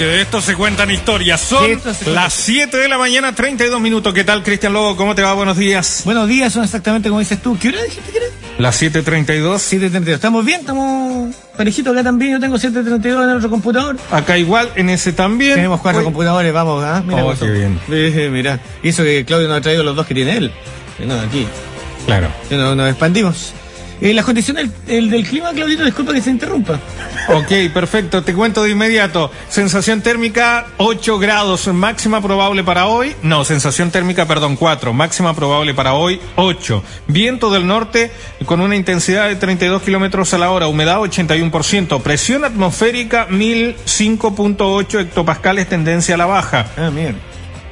porque de esto se cuentan historias. Son las 7 de la mañana, 32 minutos. ¿Qué tal, Cristian Lobo? ¿Cómo te va? Buenos días. Buenos días, son exactamente como dices tú. ¿Qué hora dijiste que era? Las 7.32. 7.32. ¿Estamos bien? ¿Estamos parejitos acá también? Yo tengo 7.32 en otro computador. Acá igual, en ese también. Tenemos cuatro Uy, computadores, vamos, ¿ah? Mira Oh, qué bien. Eh, mira. Y eso que Claudio nos ha traído los dos que tiene él. Eh, No, aquí. Claro. Eh, no- Nos expandimos. Eh, las condiciones del, el del clima, Claudito, disculpa que se interrumpa. Ok, perfecto. Te cuento de inmediato. Sensación térmica 8 grados, máxima probable para hoy. No, sensación térmica, perdón, 4. Máxima probable para hoy 8. Viento del norte con una intensidad de 32 kilómetros a la hora, humedad 81%. Presión atmosférica 1005.8 hectopascales, tendencia a la baja. Ah, mierda.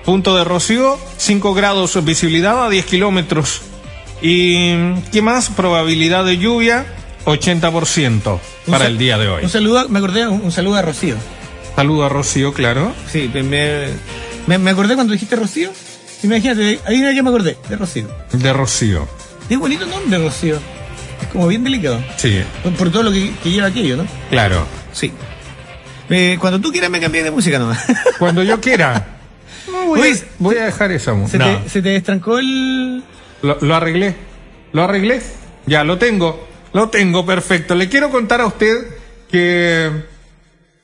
Punto de rocío, 5 grados, visibilidad a 10 kilómetros. ¿Y qué más? Probabilidad de lluvia, 80% Un para el día de hoy. Un saludo, me acordé, un, un saludo a Rocío. Saludo a Rocío, claro. Sí, me, me, me acordé cuando dijiste Rocío. Imagínate, ahí ya me acordé, de Rocío. De Rocío. Qué bonito nombre, Rocío. Es como bien delicado. Sí, Por, por todo lo que, que lleva aquello, ¿no? claro. Sí. Eh, cuando tú quieras me cambié de música nomás. Cuando yo quiera. No, voy, Oye, a, voy a dejar esa se, música. No, te, se te destrancó el... lo, lo arreglé. ¿Lo arreglé? Ya, lo tengo. Lo tengo, perfecto. Le quiero contar a usted que...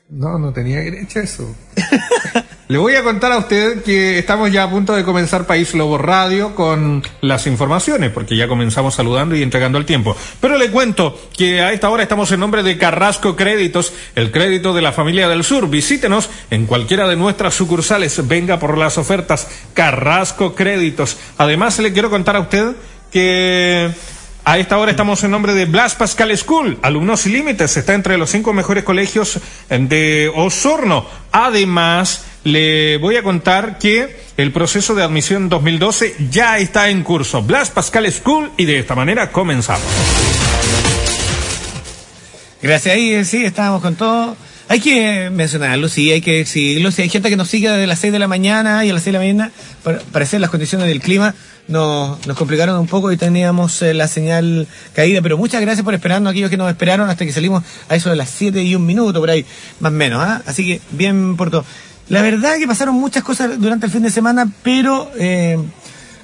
No, no tenía que hecho eso. Le voy a contar a usted que estamos ya a punto de comenzar País Lobo Radio con las informaciones, porque ya comenzamos saludando y entregando el tiempo. Pero le cuento que a esta hora estamos en nombre de Carrasco Créditos, el crédito de la familia del sur. Visítenos en cualquiera de nuestras sucursales. Venga por las ofertas Carrasco Créditos. Además, le quiero contar a usted que a esta hora estamos en nombre de Blas Pascal School, alumnos sin límites, está entre los cinco mejores colegios de Osorno. Además, le voy a contar que el proceso de admisión 2012 ya está en curso. Blas Pascal School y de esta manera comenzamos. Gracias, ahí eh, sí, estábamos con todo. Hay que mencionarlo, sí, hay que decirlo. Si hay gente que nos sigue desde las 6 de la mañana y a las 6 de la mañana, para las condiciones del clima nos, nos complicaron un poco y teníamos eh, la señal caída. Pero muchas gracias por esperarnos, aquellos que nos esperaron hasta que salimos a eso de las 7 y un minuto, por ahí, más o menos. ¿ah? Así que bien por todo. La verdad que pasaron muchas cosas durante el fin de semana, pero eh,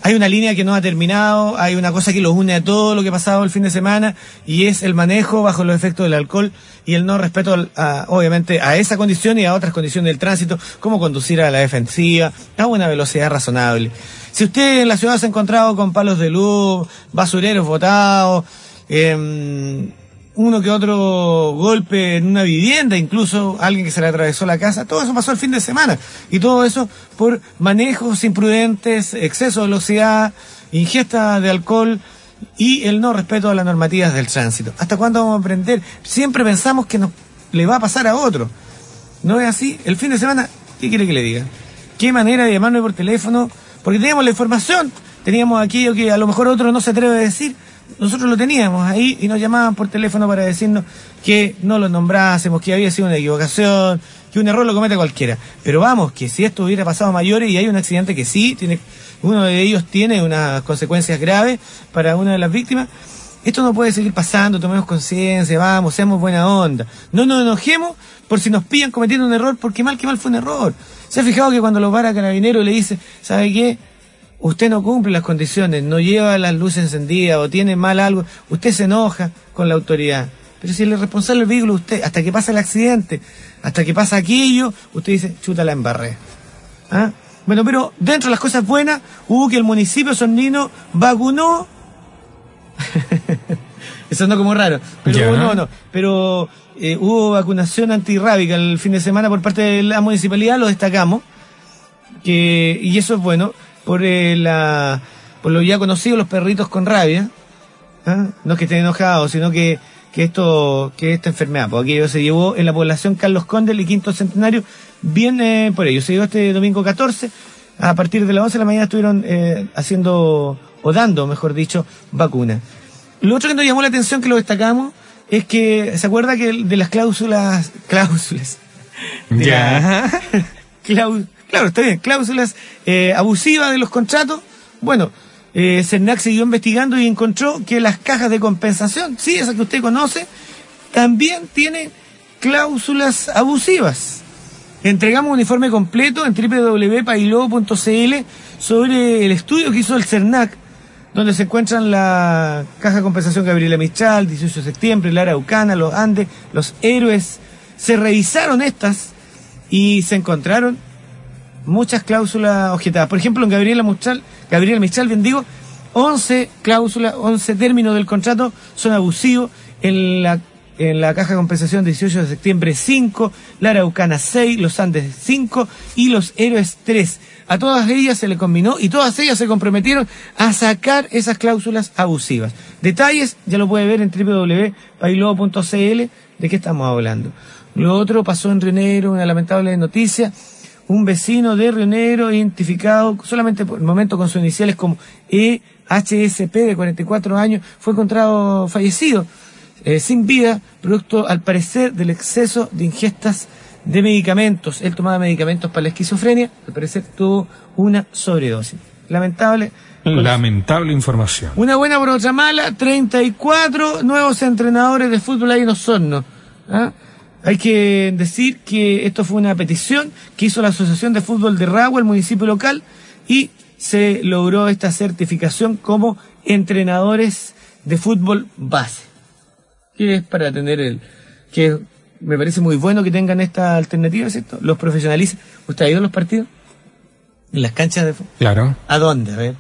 hay una línea que no ha terminado, hay una cosa que los une a todo lo que ha pasado el fin de semana y es el manejo bajo los efectos del alcohol y el no respeto, a- obviamente, a esa condición y a otras condiciones del tránsito, como conducir a la defensiva a una velocidad razonable. Si usted en la ciudad se ha encontrado con palos de luz, basureros botados, em, uno que otro golpe en una vivienda, incluso alguien que se le atravesó la casa, todo eso pasó el fin de semana. Y todo eso por manejos imprudentes, exceso de velocidad, ingesta de alcohol y el no respeto a las normativas del tránsito. ¿Hasta cuándo vamos a aprender? Siempre pensamos que nos le va a pasar a otro. No es así. El fin de semana, ¿qué quiere que le diga? ¿Qué manera de llamarme por teléfono? Porque teníamos la información, teníamos aquello que a lo mejor otro no se atreve a decir. Nosotros lo teníamos ahí y nos llamaban por teléfono para decirnos que no lo nombrásemos, que había sido una equivocación, que un error lo comete cualquiera. Pero vamos, que si esto hubiera pasado a mayores y hay un accidente que sí, tiene, uno de ellos tiene unas consecuencias graves para una de las víctimas, esto no puede seguir pasando, tomemos conciencia, vamos, seamos buena onda. No nos enojemos por si nos pillan cometiendo un error, porque mal que mal fue un error. ¿Se ha fijado que cuando lo para carabinero le dice, ¿sabe qué? Usted no cumple las condiciones, no lleva las luces encendidas o tiene mal algo, usted se enoja con la autoridad. Pero si el responsable del vehículo usted, hasta que pasa el accidente, hasta que pasa aquello, usted dice, chuta la embarré. ¿Ah? Bueno, pero dentro de las cosas buenas, hubo que el municipio sonino vacunó eso no como raro. Pero no, no. Pero eh, hubo vacunación antirrábica el fin de semana por parte de la municipalidad, lo destacamos. Que, y eso es bueno, por, eh, la, por lo ya conocido, los perritos con rabia. ¿ah? No es que estén enojados, sino que, que esto, que esta enfermedad, porque aquello se llevó en la población Carlos Conde, el quinto centenario, viene por ello. Se llevó este domingo 14, a partir de las 11 de la mañana estuvieron eh, haciendo, o dando, mejor dicho, vacuna. Lo otro que nos llamó la atención, que lo destacamos, es que, ¿se acuerda que de las cláusulas, cláusulas? De Ya. claro, está bien, cláusulas eh, abusivas de los contratos. Bueno, eh, CERNAC siguió investigando y encontró que las cajas de compensación, sí, esas que usted conoce, también tienen cláusulas abusivas. Entregamos un informe completo en www.pailobo.cl sobre el estudio que hizo el CERNAC, donde se encuentran la Caja de Compensación Gabriela Mistral, 18 de septiembre, Lara Ucana, los Andes, los héroes. Se revisaron estas y se encontraron muchas cláusulas objetadas. Por ejemplo, en Gabriela Mistral, Gabriela Mistral, bien digo, 11 cláusulas, 11 términos del contrato son abusivos. En la en la caja de compensación 18 de septiembre 5, la Araucana 6, los Andes 5 y los Héroes 3. A todas ellas se le combinó y todas ellas se comprometieron a sacar esas cláusulas abusivas. Detalles ya lo puede ver en www.pailobo.cl de qué estamos hablando. Lo otro pasó en Rionero, una lamentable noticia. Un vecino de Rionero identificado solamente por el momento con sus iniciales como EHSP de 44 años fue encontrado fallecido eh, sin vida, producto al parecer del exceso de ingestas de medicamentos. Él tomaba medicamentos para la esquizofrenia, al parecer tuvo una sobredosis. Lamentable. Lamentable información. Una buena por otra mala, 34 nuevos entrenadores de fútbol ahí en Osorno. ¿ah? Hay que decir que esto fue una petición que hizo la Asociación de Fútbol de Ragua, el municipio local, y se logró esta certificación como entrenadores de fútbol base que es para tener el... que me parece muy bueno que tengan esta alternativa, ¿cierto? Los profesionalizan. ¿Usted ha ido a los partidos? ¿En las canchas de fútbol? Claro. ¿A dónde? A ver.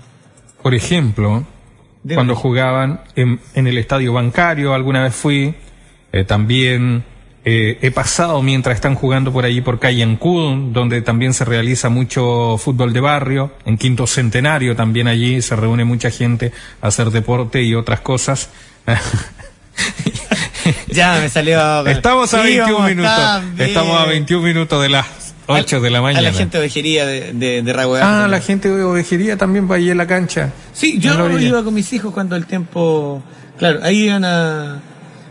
Por ejemplo, cuando jugaban en, en, el estadio bancario, alguna vez fui, eh, también eh, he pasado mientras están jugando por allí por calle Ancud, donde también se realiza mucho fútbol de barrio, en Quinto Centenario también allí se reúne mucha gente a hacer deporte y otras cosas. ya me salió. Estamos a 21 minutos. Estamos a 21 minutos de las 8 de la mañana. A la gente de ovejería de, de, Ah, la gente de ovejería también va allí en la cancha. Sí, yo iba con mis hijos cuando el tiempo. Claro, ahí iban a.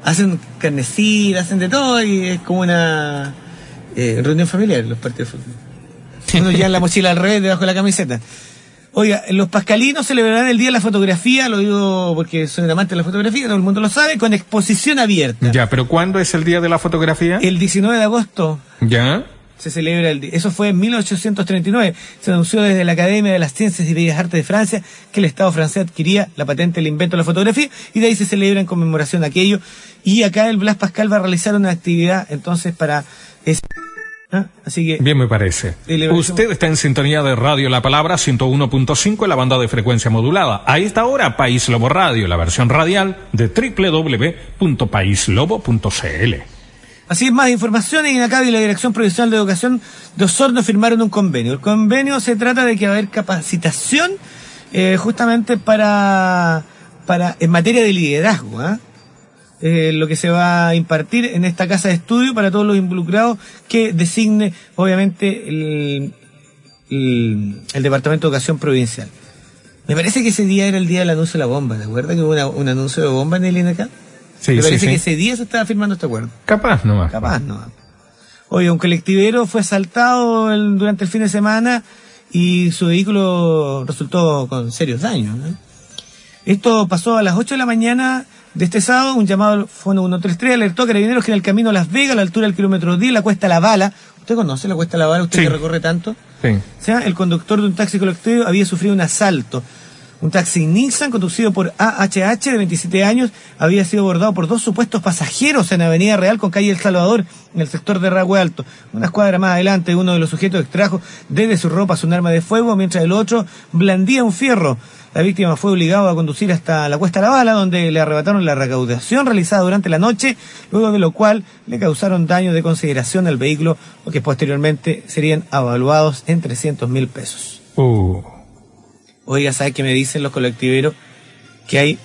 Hacen carnecida, hacen de todo y es como una eh, reunión familiar los partidos de fútbol. Uno ya la mochila al revés debajo de la camiseta. Oiga, los pascalinos celebrarán el Día de la Fotografía, lo digo porque soy un amante de la fotografía, todo el mundo lo sabe, con exposición abierta. Ya, pero ¿cuándo es el Día de la Fotografía? El 19 de agosto. Ya. Se celebra el día. Eso fue en 1839. Se anunció desde la Academia de las Ciencias y Bellas Artes de Francia que el Estado francés adquiría la patente del invento de la fotografía y de ahí se celebra en conmemoración de aquello. Y acá el Blas Pascal va a realizar una actividad entonces para... ¿Ah? Así que. Bien, me parece. Usted está en sintonía de Radio La Palabra 101.5 en la banda de frecuencia modulada. A esta hora, País Lobo Radio, la versión radial de www.paislobo.cl. Así es, más información en acá y la Dirección Provincial de Educación de Osorno firmaron un convenio. El convenio se trata de que va a haber capacitación eh, justamente para, para, en materia de liderazgo, ¿ah? Eh, lo que se va a impartir en esta casa de estudio para todos los involucrados que designe, obviamente, el, el, Departamento de Educación Provincial. Me parece que ese día era el día del anuncio de la bomba, ¿de acuerdo? Que hubo un anuncio de bomba en el INACA. Sí, Me parece que ese día se estaba firmando este acuerdo. Capaz nomás. Capaz nomás. Oye, un colectivero fue asaltado durante el fin de semana y su vehículo resultó con serios daños. Esto pasó a las 8 de la mañana de este sábado, un llamado Fono 133 alertó a carabineros que en el camino a Las Vegas, a la altura del kilómetro 10, la cuesta La Bala, ¿usted conoce la cuesta La Bala? ¿Usted que recorre tanto? Sí. O sea, el conductor de un taxi colectivo había sufrido un asalto. Un taxi Nissan conducido por AHH de 27 años había sido abordado por dos supuestos pasajeros en Avenida Real con calle El Salvador, en el sector de Ragüe Alto. Una escuadra más adelante, uno de los sujetos extrajo desde su ropa su arma de fuego, mientras el otro blandía un fierro. La víctima fue obligado a conducir hasta la Cuesta La Bala, donde le arrebataron la recaudación realizada durante la noche, luego de lo cual le causaron daños de consideración al vehículo, que posteriormente serían evaluados en 300 mil pesos. Uh. Oiga, ¿sabe qué me dicen los colectiveros? Que hay,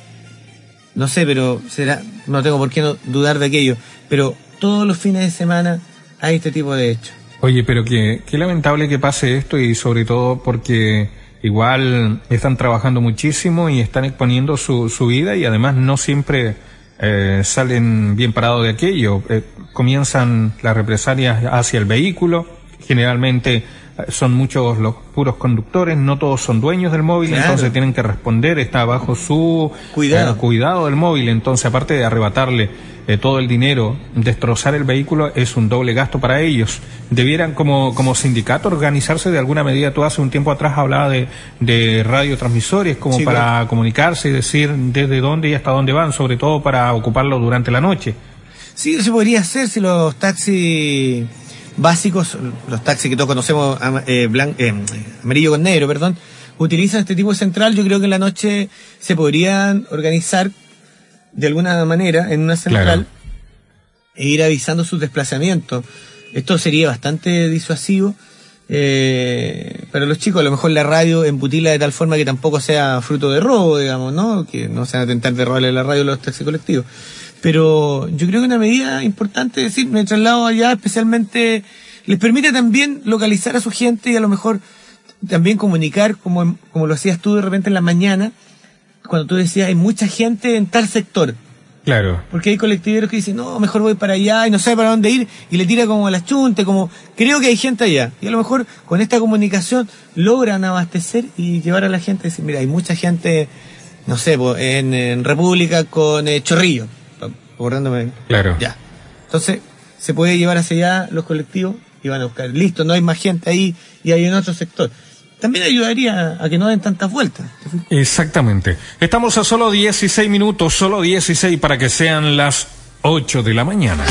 no sé, pero será, no tengo por qué no dudar de aquello, pero todos los fines de semana hay este tipo de hechos. Oye, pero qué, qué lamentable que pase esto y sobre todo porque igual están trabajando muchísimo y están exponiendo su, su vida y además no siempre eh, salen bien parados de aquello. Eh, comienzan las represalias hacia el vehículo, generalmente son muchos los puros conductores, no todos son dueños del móvil, entonces tienen que responder, está bajo su cuidado. cuidado del móvil, entonces aparte de arrebatarle eh, todo el dinero, destrozar el vehículo es un doble gasto para ellos. Debieran como, como sindicato organizarse de alguna medida. Tú hace un tiempo atrás hablaba de, de radiotransmisores como para comunicarse y decir desde dónde y hasta dónde van, sobre todo para ocuparlo durante la noche. Sí, se podría hacer si los taxis básicos, los taxis que todos conocemos, eh, eh, amarillo con negro, perdón, utilizan este tipo de central, yo creo que en la noche se podrían organizar de alguna manera en una central e ir avisando sus desplazamientos. Esto sería bastante disuasivo. Eh, para los chicos, a lo mejor la radio embutila de tal forma que tampoco sea fruto de robo, digamos, ¿no? Que no se van a tentar de robarle la radio a los taxis colectivos. Pero yo creo que una medida importante es decir, me traslado allá especialmente, les permite también localizar a su gente y a lo mejor también comunicar, como, como lo hacías tú de repente en la mañana, cuando tú decías, hay mucha gente en tal sector. Claro. Porque hay colectiveros que dicen, no, mejor voy para allá y no sabe para dónde ir y le tira como a la chunte, como, creo que hay gente allá. Y a lo mejor con esta comunicación logran abastecer y llevar a la gente a decir, mira, hay mucha gente, no sé, en, República con eh, Chorrillo, acordándome. Claro. Ya. Entonces, se puede llevar hacia allá los colectivos y van a buscar. Listo, no hay más gente ahí y hay en otro sector también ayudaría a que no den tantas vueltas. Exactamente. Estamos a solo 16 minutos, solo 16 para que sean las 8 de la mañana.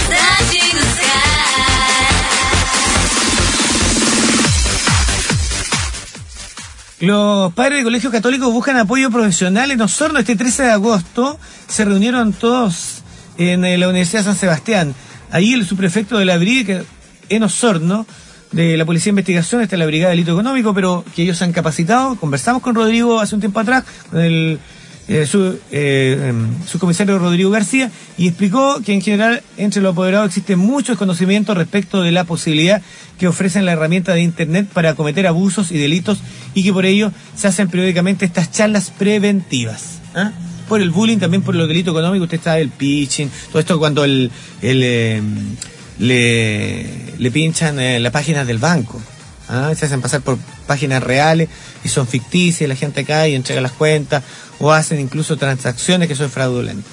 Los padres de colegios católicos buscan apoyo profesional en Osorno. Este 13 de agosto se reunieron todos en eh, la Universidad de San Sebastián. Ahí el subprefecto de la BRI, en Osorno, de la Policía de Investigación, está la Brigada de Delito Económico, pero que ellos se han capacitado. Conversamos con Rodrigo hace un tiempo atrás, con el eh, su, eh, em, subcomisario Rodrigo García, y explicó que en general entre los apoderados existe mucho desconocimiento respecto de la posibilidad que ofrecen la herramienta de Internet para cometer abusos y delitos y que por ello se hacen periódicamente estas charlas preventivas. ¿ah? Por el bullying, también por los delitos económicos, usted está el pitching, todo esto cuando el... em, le, le pinchan eh, las páginas del banco. ¿ah? Se hacen pasar por páginas reales y son ficticias, la gente cae y entrega las cuentas o hacen incluso transacciones que son fraudulentas.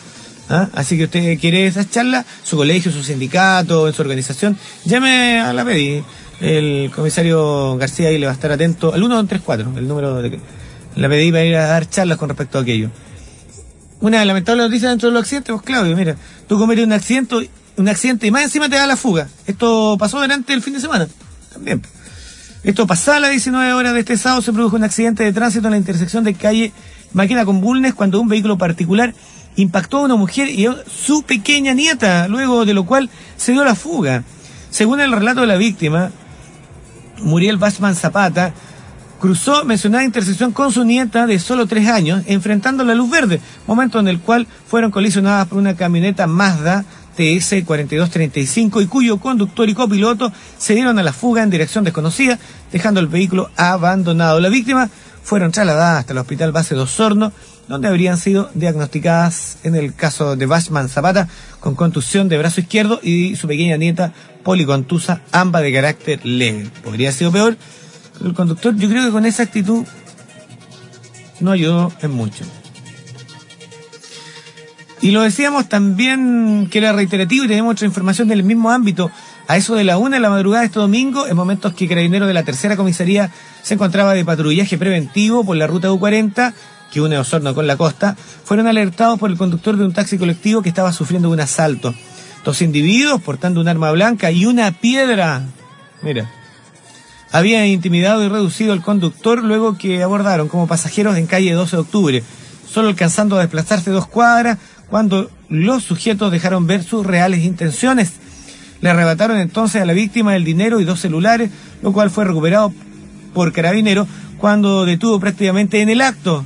¿ah? Así que usted quiere esas charlas, su colegio, su sindicato, en su organización, llame a la PEDI. El comisario García ahí le va a estar atento al 1234, el número de la PEDI va a ir a dar charlas con respecto a aquello. Una lamentable noticia dentro de los accidentes, pues Claudio, mira, tú cometes un accidente un accidente y más encima te da la fuga. Esto pasó durante el fin de semana. También. Esto pasaba a las 19 horas de este sábado, se produjo un accidente de tránsito en la intersección de calle Máquina con Bulnes cuando un vehículo particular impactó a una mujer y a su pequeña nieta, luego de lo cual se dio la fuga. Según el relato de la víctima, Muriel Bachman Zapata, cruzó mencionada intersección con su nieta de solo tres años, enfrentando la luz verde, momento en el cual fueron colisionadas por una camioneta Mazda TS 4235 y cuyo conductor y copiloto se dieron a la fuga en dirección desconocida, dejando el vehículo abandonado. La víctima fueron trasladadas hasta el Hospital Base de Osorno, donde habrían sido diagnosticadas en el caso de Bachman Zapata con contusión de brazo izquierdo y su pequeña nieta policontusa, ambas de carácter leve. Podría haber sido peor. El conductor, yo creo que con esa actitud no ayudó en mucho. Y lo decíamos también que era reiterativo y tenemos otra información del mismo ámbito. A eso de la una de la madrugada de este domingo, en momentos que Carabineros de la tercera comisaría se encontraba de patrullaje preventivo por la ruta U40, que une Osorno con la costa, fueron alertados por el conductor de un taxi colectivo que estaba sufriendo un asalto. Dos individuos portando un arma blanca y una piedra. Mira. Habían intimidado y reducido al conductor luego que abordaron como pasajeros en calle 12 de octubre, solo alcanzando a desplazarse dos cuadras cuando los sujetos dejaron ver sus reales intenciones. Le arrebataron entonces a la víctima el dinero y dos celulares, lo cual fue recuperado por carabinero cuando detuvo prácticamente en el acto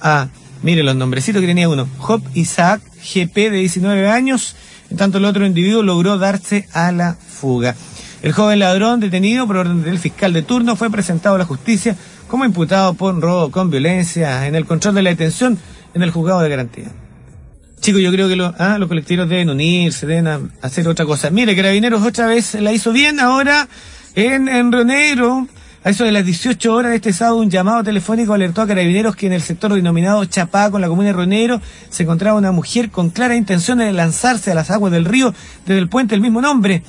a, mire los nombrecitos que tenía uno, Job Isaac, GP de 19 años, en tanto el otro individuo logró darse a la fuga. El joven ladrón detenido por orden del fiscal de turno fue presentado a la justicia como imputado por robo con violencia en el control de la detención en el juzgado de garantía. Chicos, yo creo que ah, los colectivos deben unirse, deben hacer otra cosa. Mire, Carabineros otra vez la hizo bien ahora en, en Río Negro. A eso de las 18 horas de este sábado, un llamado telefónico alertó a carabineros que en el sector denominado Chapá, con la comuna de Ronero, se encontraba una mujer con clara intención de lanzarse a las aguas del río desde el puente del mismo nombre.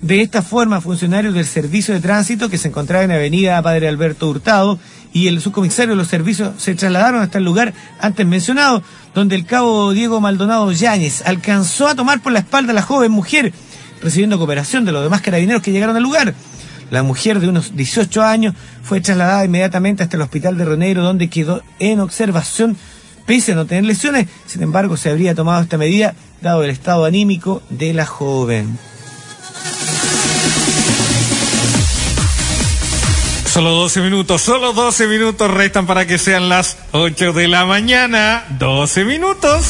De esta forma, funcionarios del Servicio de Tránsito, que se encontraba en Avenida Padre Alberto Hurtado, y el subcomisario de los servicios se trasladaron hasta el lugar antes mencionado, donde el cabo Diego Maldonado Yáñez alcanzó a tomar por la espalda a la joven mujer, recibiendo cooperación de los demás carabineros que llegaron al lugar. La mujer de unos 18 años fue trasladada inmediatamente hasta el hospital de Ronero, donde quedó en observación, pese a no tener lesiones. Sin embargo, se habría tomado esta medida dado el estado anímico de la joven. Solo 12 minutos, solo 12 minutos restan para que sean las 8 de la mañana. 12 minutos.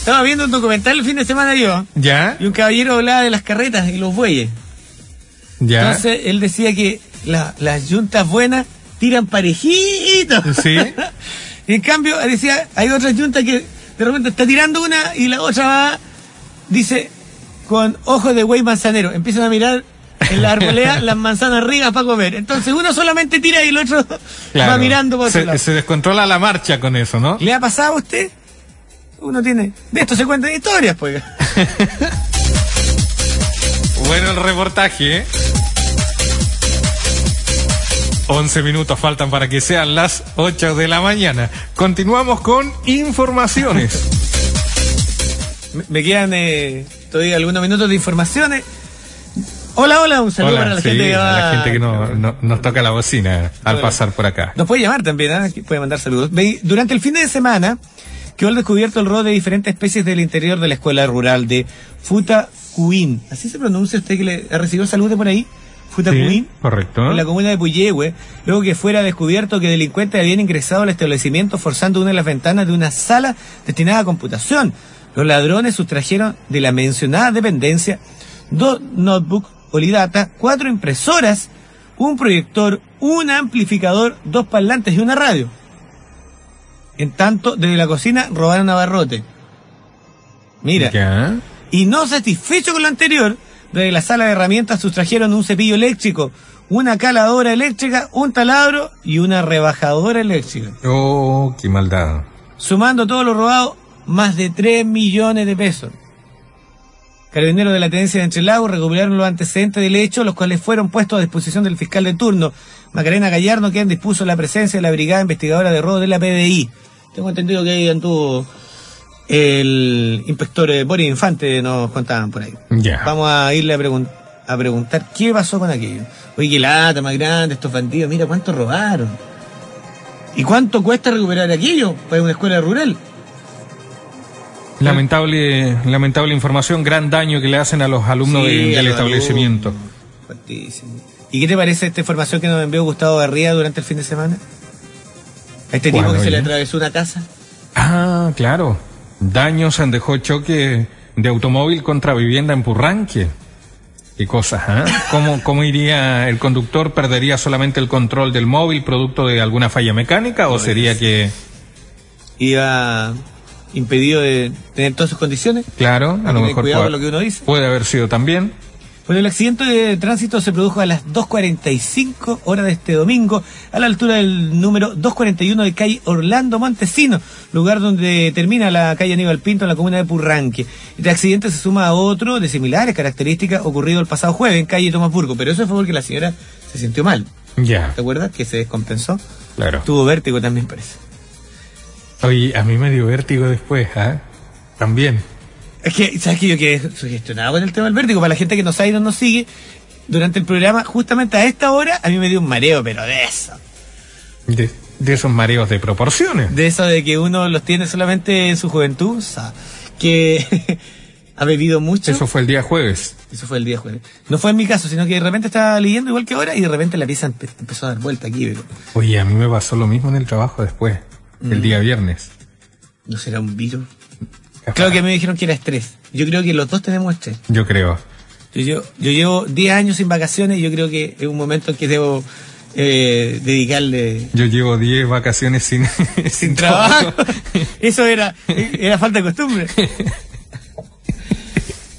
Estaba viendo un documental el fin de semana yo. ¿Ya? Y un caballero hablaba de las carretas y los bueyes. ¿Ya? Entonces él decía que la- las yuntas buenas tiran parejitos. Sí. Y en cambio, decía, hay otras yuntas que de repente está tirando una y la otra va, dice, con ojos de güey manzanero. Empiezan a mirar en la arboleda las manzanas ricas para comer. Entonces uno solamente tira y el otro va mirando por otro se, lado. se descontrola la marcha con eso, ¿no? ¿Le ha pasado a usted? Uno tiene... De esto se cuentan historias, pues. Bueno el reportaje, ¿eh? 11 minutos faltan para que sean las 8 de la mañana. Continuamos con informaciones. Me- Me quedan eh, todavía algunos minutos de informaciones. Hola, hola, un saludo Hola, para la sí, gente que a va... la gente que no- no- nos toca la bocina al pasar por acá. Nos puede llamar también. Que puede mandar saludos. Durante el fin de semana quedó al descubierto el robo de diferentes especies del interior de la escuela rural de Futacuín. ¿Así se pronuncia usted que le ha recibido saludos de por ahí? Futacuín. Sí, correcto. En la comuna de Puyehue, luego que fuera descubierto que delincuentes habían ingresado al establecimiento forzando una de las ventanas de una sala destinada a computación. Los ladrones sustrajeron de la mencionada dependencia dos notebooks Olidata, cuatro impresoras, un proyector, un amplificador, dos parlantes y una radio. En tanto, desde la cocina robaron abarrote. Mira, Ya. y no satisfecho con lo anterior, desde la sala de herramientas sustrajeron un cepillo eléctrico, una caladora eléctrica, un taladro y una rebajadora eléctrica. Oh, qué maldad. Sumando todo lo robado, más de 3 millones de pesos. Carabineros de la Tenencia de Entre Lagos recuperaron los antecedentes del hecho, los cuales fueron puestos a disposición del fiscal de turno, Macarena Gallardo, quien dispuso la presencia de la Brigada Investigadora de Robo de la PDI. Tengo entendido que ahí anduvo el inspector eh, Boris Infante, nos contaban por ahí. Ya. Vamos a irle a, pregun- a preguntar qué pasó con aquello. Oye, qué lata más grande, estos bandidos, mira cuánto robaron. ¿Y cuánto cuesta recuperar aquello para una escuela rural? Lamentable, lamentable información, gran daño que le hacen a los alumnos Sí, de- a del establecimiento. Fuertísimo. ¿Y qué te parece esta información que nos envió Gustavo Garría durante el fin de semana? A este tipo ¿Cuál, que se le atravesó una casa. Ah, claro. Daños han dejó choque de automóvil contra vivienda en Purranque. Qué cosas, ¿ah? ¿Cómo, ¿Cómo iría el conductor? ¿Perdería solamente el control del móvil producto de alguna falla mecánica o sería que, Iba impedido de tener todas sus condiciones. claro, a lo mejor cuidado puede, con lo que uno dice. puede haber sido también? Bueno, el accidente de tránsito se produjo a las 2.45 horas de este domingo, a la altura del número 241 de calle Orlando Montesino, lugar donde termina la calle Aníbal Pinto en la comuna de Purranque. Este accidente se suma a otro de similares características ocurrido el pasado jueves en calle Tomás Burgo, pero eso fue porque la señora se sintió mal. Ya, ¿Te acuerdas? Que se descompensó. claro. Tuvo vértigo también, parece. Oye, a mí me dio vértigo después, ¿ah? También. Es que, ¿sabes que yo quedé sugestionado con el tema del vértigo? Para la gente que no sabe y no nos sigue, durante el programa, justamente a esta hora, a mí me dio un mareo, pero de eso. De, de esos mareos de proporciones. De eso de que uno los tiene solamente en su juventud, o sea, que ha bebido mucho. Eso fue el día jueves. Eso fue el día jueves. No fue en mi caso, sino que de repente estaba leyendo igual que ahora y de repente la pieza empe- empezó a dar vuelta aquí. pero Oye, a mí me pasó lo mismo en el trabajo después, el día viernes. ¿No será un virus? Creo que me dijeron que era estrés. Yo creo que los dos tenemos estrés. Yo creo. Yo, yo, yo llevo 10 años sin vacaciones y yo creo que es un momento en que debo eh, dedicarle Yo llevo 10 vacaciones sin, sin, trabajo. Eso era, era falta de costumbre.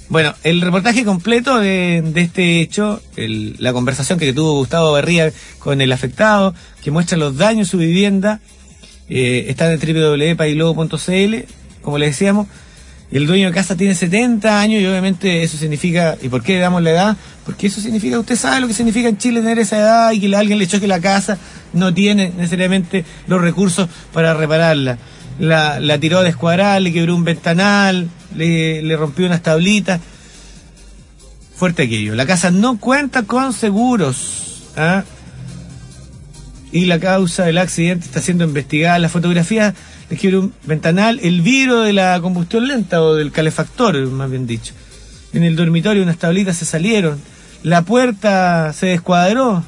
Bueno, el reportaje completo de, este hecho, la conversación que tuvo Gustavo Berría con el afectado, que muestra los daños a su vivienda, eh, está en www.pailobo.cl, como le decíamos, el dueño de casa tiene 70 años y obviamente eso significa, ¿y por qué le damos la edad? Porque eso significa, usted sabe lo que significa en Chile tener esa edad y que alguien le choque la casa, no tiene necesariamente los recursos para repararla. La, la tiró a descuadrar, le quebró un ventanal, le, rompió unas tablitas. Fuerte aquello. La casa no cuenta con seguros. ¿ah? Y la causa del accidente está siendo investigada. La fotografía le quebró un ventanal, el vidrio de la combustión lenta o del calefactor, más bien dicho. En el dormitorio unas tablitas se salieron. La puerta se descuadró.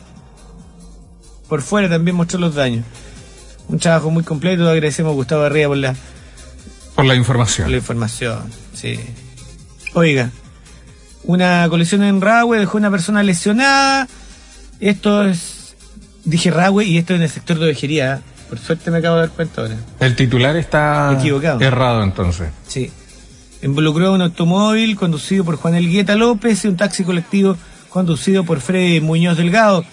Por fuera también mostró los daños. Un trabajo muy completo. Agradecemos a Gustavo Arriba por la por la información. Por la información, sí. Oiga, una colisión en Rahue dejó una persona lesionada. Esto es, dije Rahue y esto es en el sector de ovejería. Por suerte me acabo de dar cuenta ahora. El titular está equivocado. Errado entonces. Sí. Involucró a un automóvil conducido por Juan Elgueta López y un taxi colectivo conducido por Freddy Muñoz Delgado.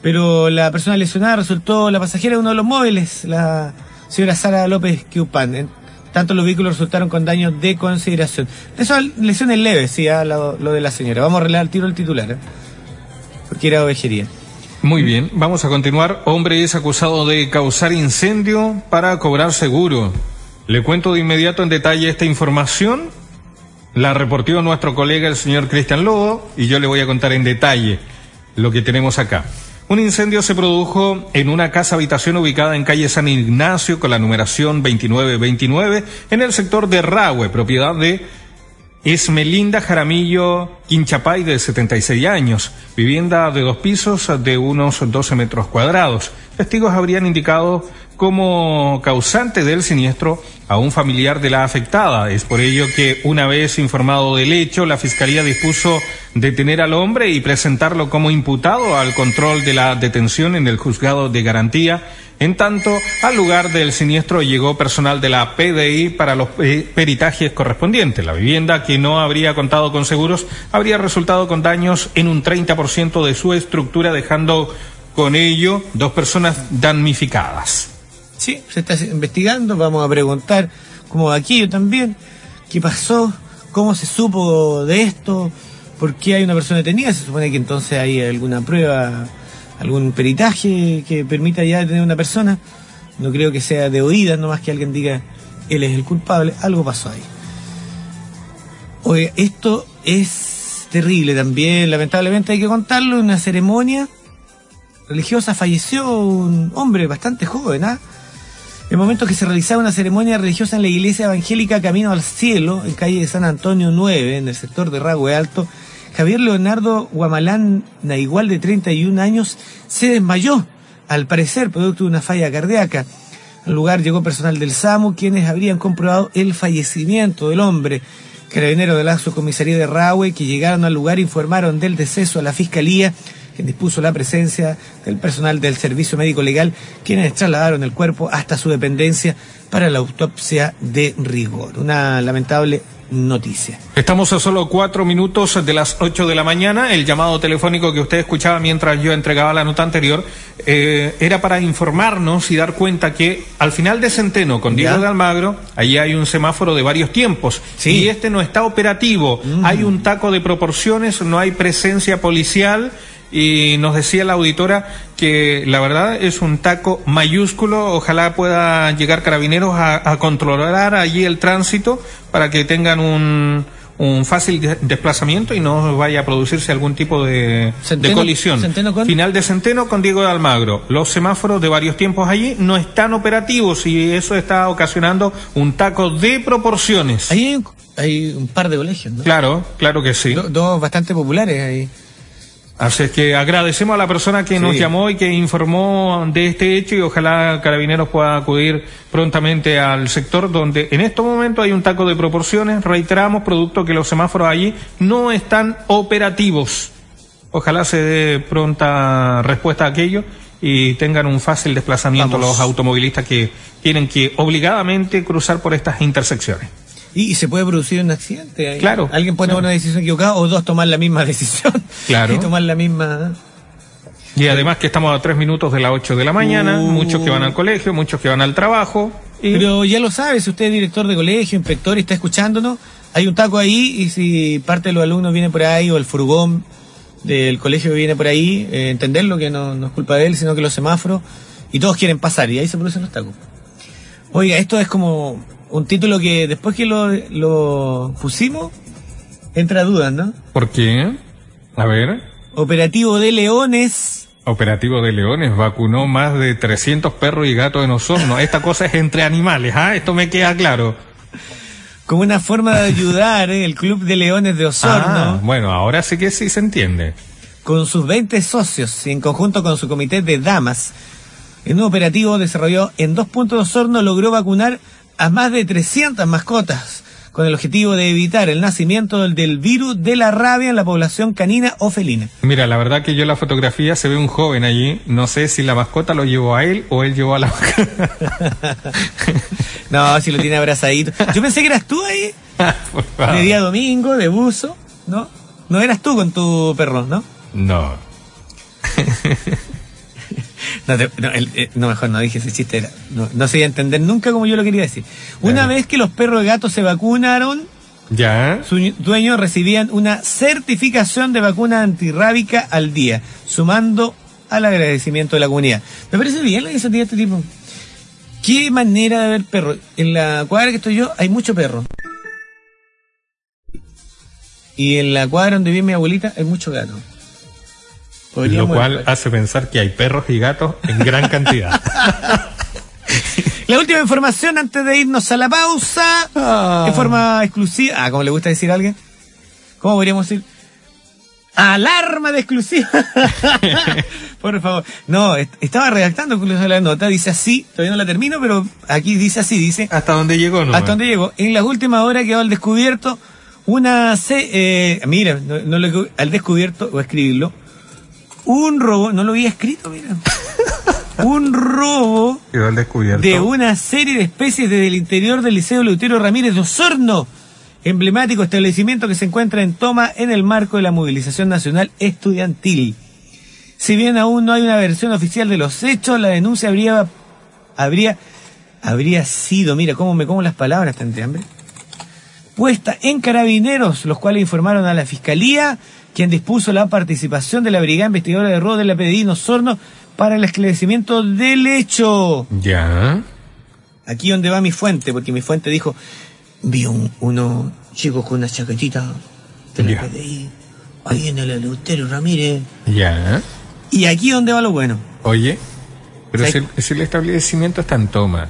Pero la persona lesionada resultó la pasajera de uno de los móviles, la señora Sara López Quiupán. Tanto los vehículos resultaron con daños de consideración. Eso lesiones leves, sí, ah, lo, de la señora. Vamos a arreglar el tiro el titular, ¿eh? porque era ovejería. Muy bien, vamos a continuar. Hombre es acusado de causar incendio para cobrar seguro. Le cuento de inmediato en detalle esta información. La reportó nuestro colega el señor Cristian Lobo y yo le voy a contar en detalle lo que tenemos acá. Un incendio se produjo en una casa habitación ubicada en calle San Ignacio con la numeración 2929 en el sector de Rahue, propiedad de Esmelinda Jaramillo Quinchapay de 76 años, vivienda de dos pisos de unos 12 metros cuadrados. Testigos habrían indicado como causante del siniestro a un familiar de la afectada. Es por ello que, una vez informado del hecho, la Fiscalía dispuso detener al hombre y presentarlo como imputado al control de la detención en el juzgado de garantía. En tanto, al lugar del siniestro llegó personal de la PDI para los peritajes correspondientes. La vivienda, que no habría contado con seguros, habría resultado con daños en un 30% de su estructura, dejando con ello dos personas damnificadas. Sí, se está investigando, vamos a preguntar, como aquí yo también, qué pasó, cómo se supo de esto, por qué hay una persona detenida, se supone que entonces hay alguna prueba, algún peritaje que permita ya detener una persona, no creo que sea de oídas, no más que alguien diga, él es el culpable, algo pasó ahí. Oye, esto es terrible también, lamentablemente hay que contarlo, una ceremonia religiosa falleció un hombre bastante joven, ¿ah? el momento que se realizaba una ceremonia religiosa en la iglesia evangélica Camino al Cielo, en calle de San Antonio 9, en el sector de Ragüe Alto, Javier Leonardo Guamalán, igual de 31 años, se desmayó, al parecer producto de una falla cardíaca. Al lugar llegó personal del SAMU, quienes habrían comprobado el fallecimiento del hombre. Carabinero de la subcomisaría de Rahue, que llegaron al lugar, informaron del deceso a la fiscalía quien dispuso la presencia del personal del Servicio Médico Legal, quienes trasladaron el cuerpo hasta su dependencia para la autopsia de rigor. Una lamentable noticia. Estamos a solo cuatro minutos de las ocho de la mañana. El llamado telefónico que usted escuchaba mientras yo entregaba la nota anterior eh, era para informarnos y dar cuenta que al final de Centeno con Diego de Almagro, allí hay un semáforo de varios tiempos y este no está operativo. Mm. Hay un taco de proporciones, no hay presencia policial y nos decía la auditora que la verdad es un taco mayúsculo, ojalá pueda llegar carabineros a, controlar allí el tránsito para que tengan un, un fácil desplazamiento y no vaya a producirse algún tipo de, colisión. Final de centeno con Diego de Almagro. Los semáforos de varios tiempos allí no están operativos y eso está ocasionando un taco de proporciones. Ahí hay un, par de colegios, ¿no? Claro, claro que sí. dos bastante populares ahí. Así es que agradecemos a la persona que nos llamó y que informó de este hecho y ojalá Carabineros pueda acudir prontamente al sector donde en estos momentos hay un taco de proporciones, reiteramos, producto que los semáforos allí no están operativos. Ojalá se dé pronta respuesta a aquello y tengan un fácil desplazamiento los automovilistas que tienen que obligadamente cruzar por estas intersecciones. Y, se puede producir un accidente. Claro. Alguien puede tomar una decisión equivocada o dos tomar la misma decisión. Claro. y tomar la misma. Y además que estamos a tres minutos de las 8 de la mañana, Uh. muchos que van al colegio, muchos que van al trabajo. Y Pero ya lo sabe, si usted es director de colegio, inspector y está escuchándonos, hay un taco ahí y si parte de los alumnos viene por ahí o el furgón del colegio viene por ahí, eh, entenderlo que no, no es culpa de él, sino que los semáforos y todos quieren pasar y ahí se producen los tacos. Oiga, esto es como un título que después que lo, lo pusimos, entra dudas, ¿no? ¿Por qué? A ver. Operativo de Leones. Operativo de Leones vacunó más de 300 perros y gatos en Osorno. Esta cosa es entre animales, ¿ah? Esto me queda claro. Como una forma de ayudar, ¿eh? el Club de Leones de Osorno. Ah, bueno, ahora sí que sí se entiende. con sus 20 socios y en conjunto con su comité de damas. En un operativo desarrollado en dos puntos de Osorno logró vacunar a más de 300 mascotas con el objetivo de evitar el nacimiento del, virus de la rabia en la población canina o felina. Mira, la verdad que yo en la fotografía se ve un joven allí. No sé si la mascota lo llevó a él o él llevó a la mascota. No, si lo tiene abrazadito. Yo pensé que eras tú ahí, de día domingo, de buzo, ¿no? No eras tú con tu perro, ¿no? No. No, te- no, el- eh, no, mejor no dije ese chiste. Era, no, no se iba a entender nunca como yo lo quería decir. Una vez que los perros y gatos se vacunaron, ¿Ya? sus dueños recibían una certificación de vacuna antirrábica al día, sumando al agradecimiento de la comunidad. Me parece bien la iniciativa de este tipo. ¿Qué manera de ver perros? En la cuadra que estoy yo hay mucho perro. Y en la cuadra donde vive mi abuelita hay mucho gato. Lo cual hace pensar que hay perros y gatos en gran cantidad. La última información antes de irnos a la pausa. Ah. De forma exclusiva. Ah, ¿cómo le gusta decir a alguien? ¿Cómo podríamos decir? Alarma de exclusiva. Por favor. No, est- estaba redactando incluso la nota. Dice así. Todavía no la termino, pero aquí dice así. Dice. ¿Hasta dónde llegó? No? Hasta dónde llegó. En las últimas horas quedó al descubierto una... Se, eh, mira, no, no lo- al descubierto, o escribirlo. Un robo. No lo había escrito, mira. un robo de una serie de especies desde el interior del Liceo Leutero Ramírez de Osorno, emblemático establecimiento que se encuentra en toma en el marco de la movilización nacional estudiantil. Si bien aún no hay una versión oficial de los hechos, la denuncia habría habría habría sido, mira cómo me como las palabras tan hambre, puesta en carabineros, los cuales informaron a la fiscalía, quien dispuso la participación de la brigada investigadora de robo de la PDI Osorno para el esclarecimiento del hecho. Ya. Aquí donde va mi fuente, porque mi fuente dijo, vi un, unos chicos con una chaquetita de la Ya. PDI, ahí en el Eleuterio Ramírez. Ya. Y aquí donde va lo bueno. Oye, pero Sí. si el, si el establecimiento está en toma,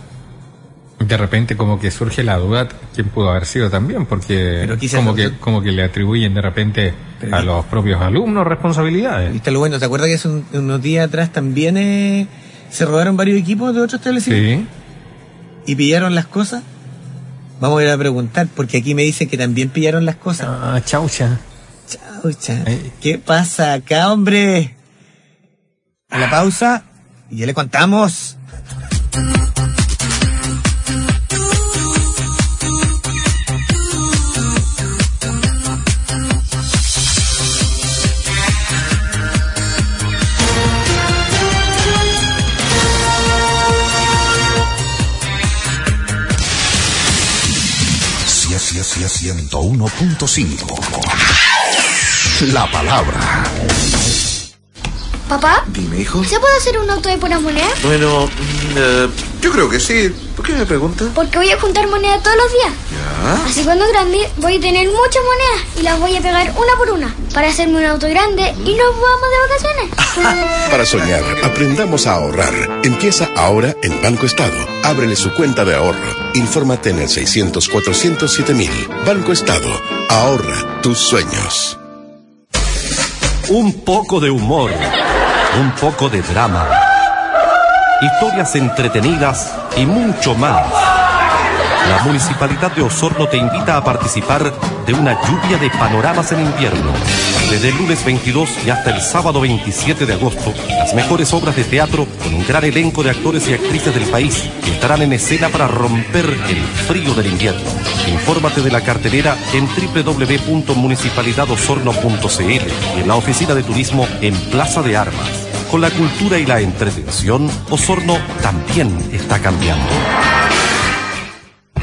de repente como que surge la duda quién pudo haber sido también, porque como que como que le atribuyen de repente Pero a los propios alumnos responsabilidades. ¿Viste lo bueno? ¿Te acuerdas que hace un- unos días atrás también eh, se robaron varios equipos de otros establecimientos? Sí. ¿Y pillaron las cosas? Vamos a ir a preguntar, porque aquí me dicen que también pillaron las cosas. Ah, chaucha. Chaucha. Eh. ¿Qué pasa acá, hombre? A la pausa y ya le contamos. 101.5. La palabra. Papá, Dime, hijo. ¿se puede hacer un auto de puras monedas? Bueno, mm, eh, yo creo que sí. ¿Por qué me pregunta? Porque voy a juntar monedas todos los días. Ya. Así cuando grande voy a tener muchas monedas y las voy a pegar una por una para hacerme un auto grande y nos vamos de vacaciones. Para soñar, aprendamos a ahorrar. Empieza ahora en Banco Estado. Ábrele su cuenta de ahorro. Infórmate en el 600 407 mil. Banco Estado. Ahorra tus sueños. Un poco de humor, un poco de drama, historias entretenidas y mucho más. La Municipalidad de Osorno te invita a participar de una lluvia de panoramas en invierno. Desde el lunes 22 y hasta el sábado 27 de agosto, las mejores obras de teatro con un gran elenco de actores y actrices del país entrarán en escena para romper el frío del invierno. Infórmate de la cartelera en www.municipalidadosorno.cl y en la oficina de turismo en Plaza de Armas. Con la cultura y la entretención, Osorno también está cambiando.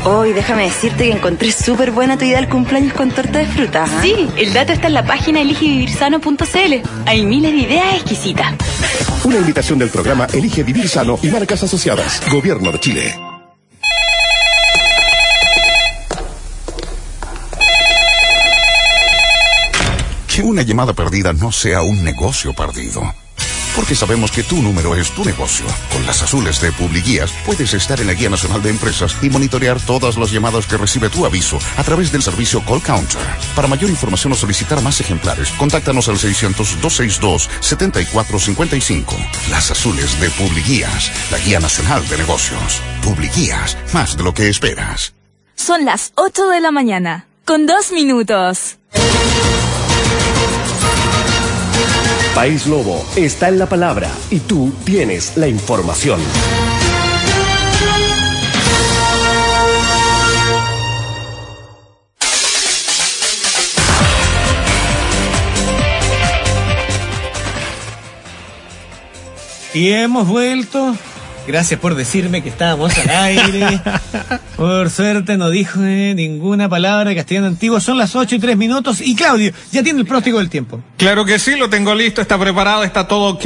Hoy déjame decirte que encontré súper buena tu idea del cumpleaños con torta de fruta. ¿ah? Sí, el dato está en la página eligevivirsano.cl. Hay miles de ideas exquisitas. Una invitación del programa Elige Vivir Sano y marcas asociadas. Gobierno de Chile. Que una llamada perdida no sea un negocio perdido. Porque sabemos que tu número es tu negocio. Con las azules de Publiguías puedes estar en la Guía Nacional de Empresas y monitorear todas las llamadas que recibe tu aviso a través del servicio Call Counter. Para mayor información o solicitar más ejemplares, contáctanos al 600-262-7455. Las azules de Publiguías, la Guía Nacional de Negocios. Publiguías, más de lo que esperas. Son las 8 de la mañana, con dos minutos. País Lobo está en la palabra y tú tienes la información. Y hemos vuelto. Gracias por decirme que estábamos al aire. Por suerte no dijo eh, ninguna palabra de castellano antiguo. Son las 8 y 3 minutos. Y Claudio, ya tiene el próstico del tiempo. Claro que sí, lo tengo listo, está preparado, está todo ok.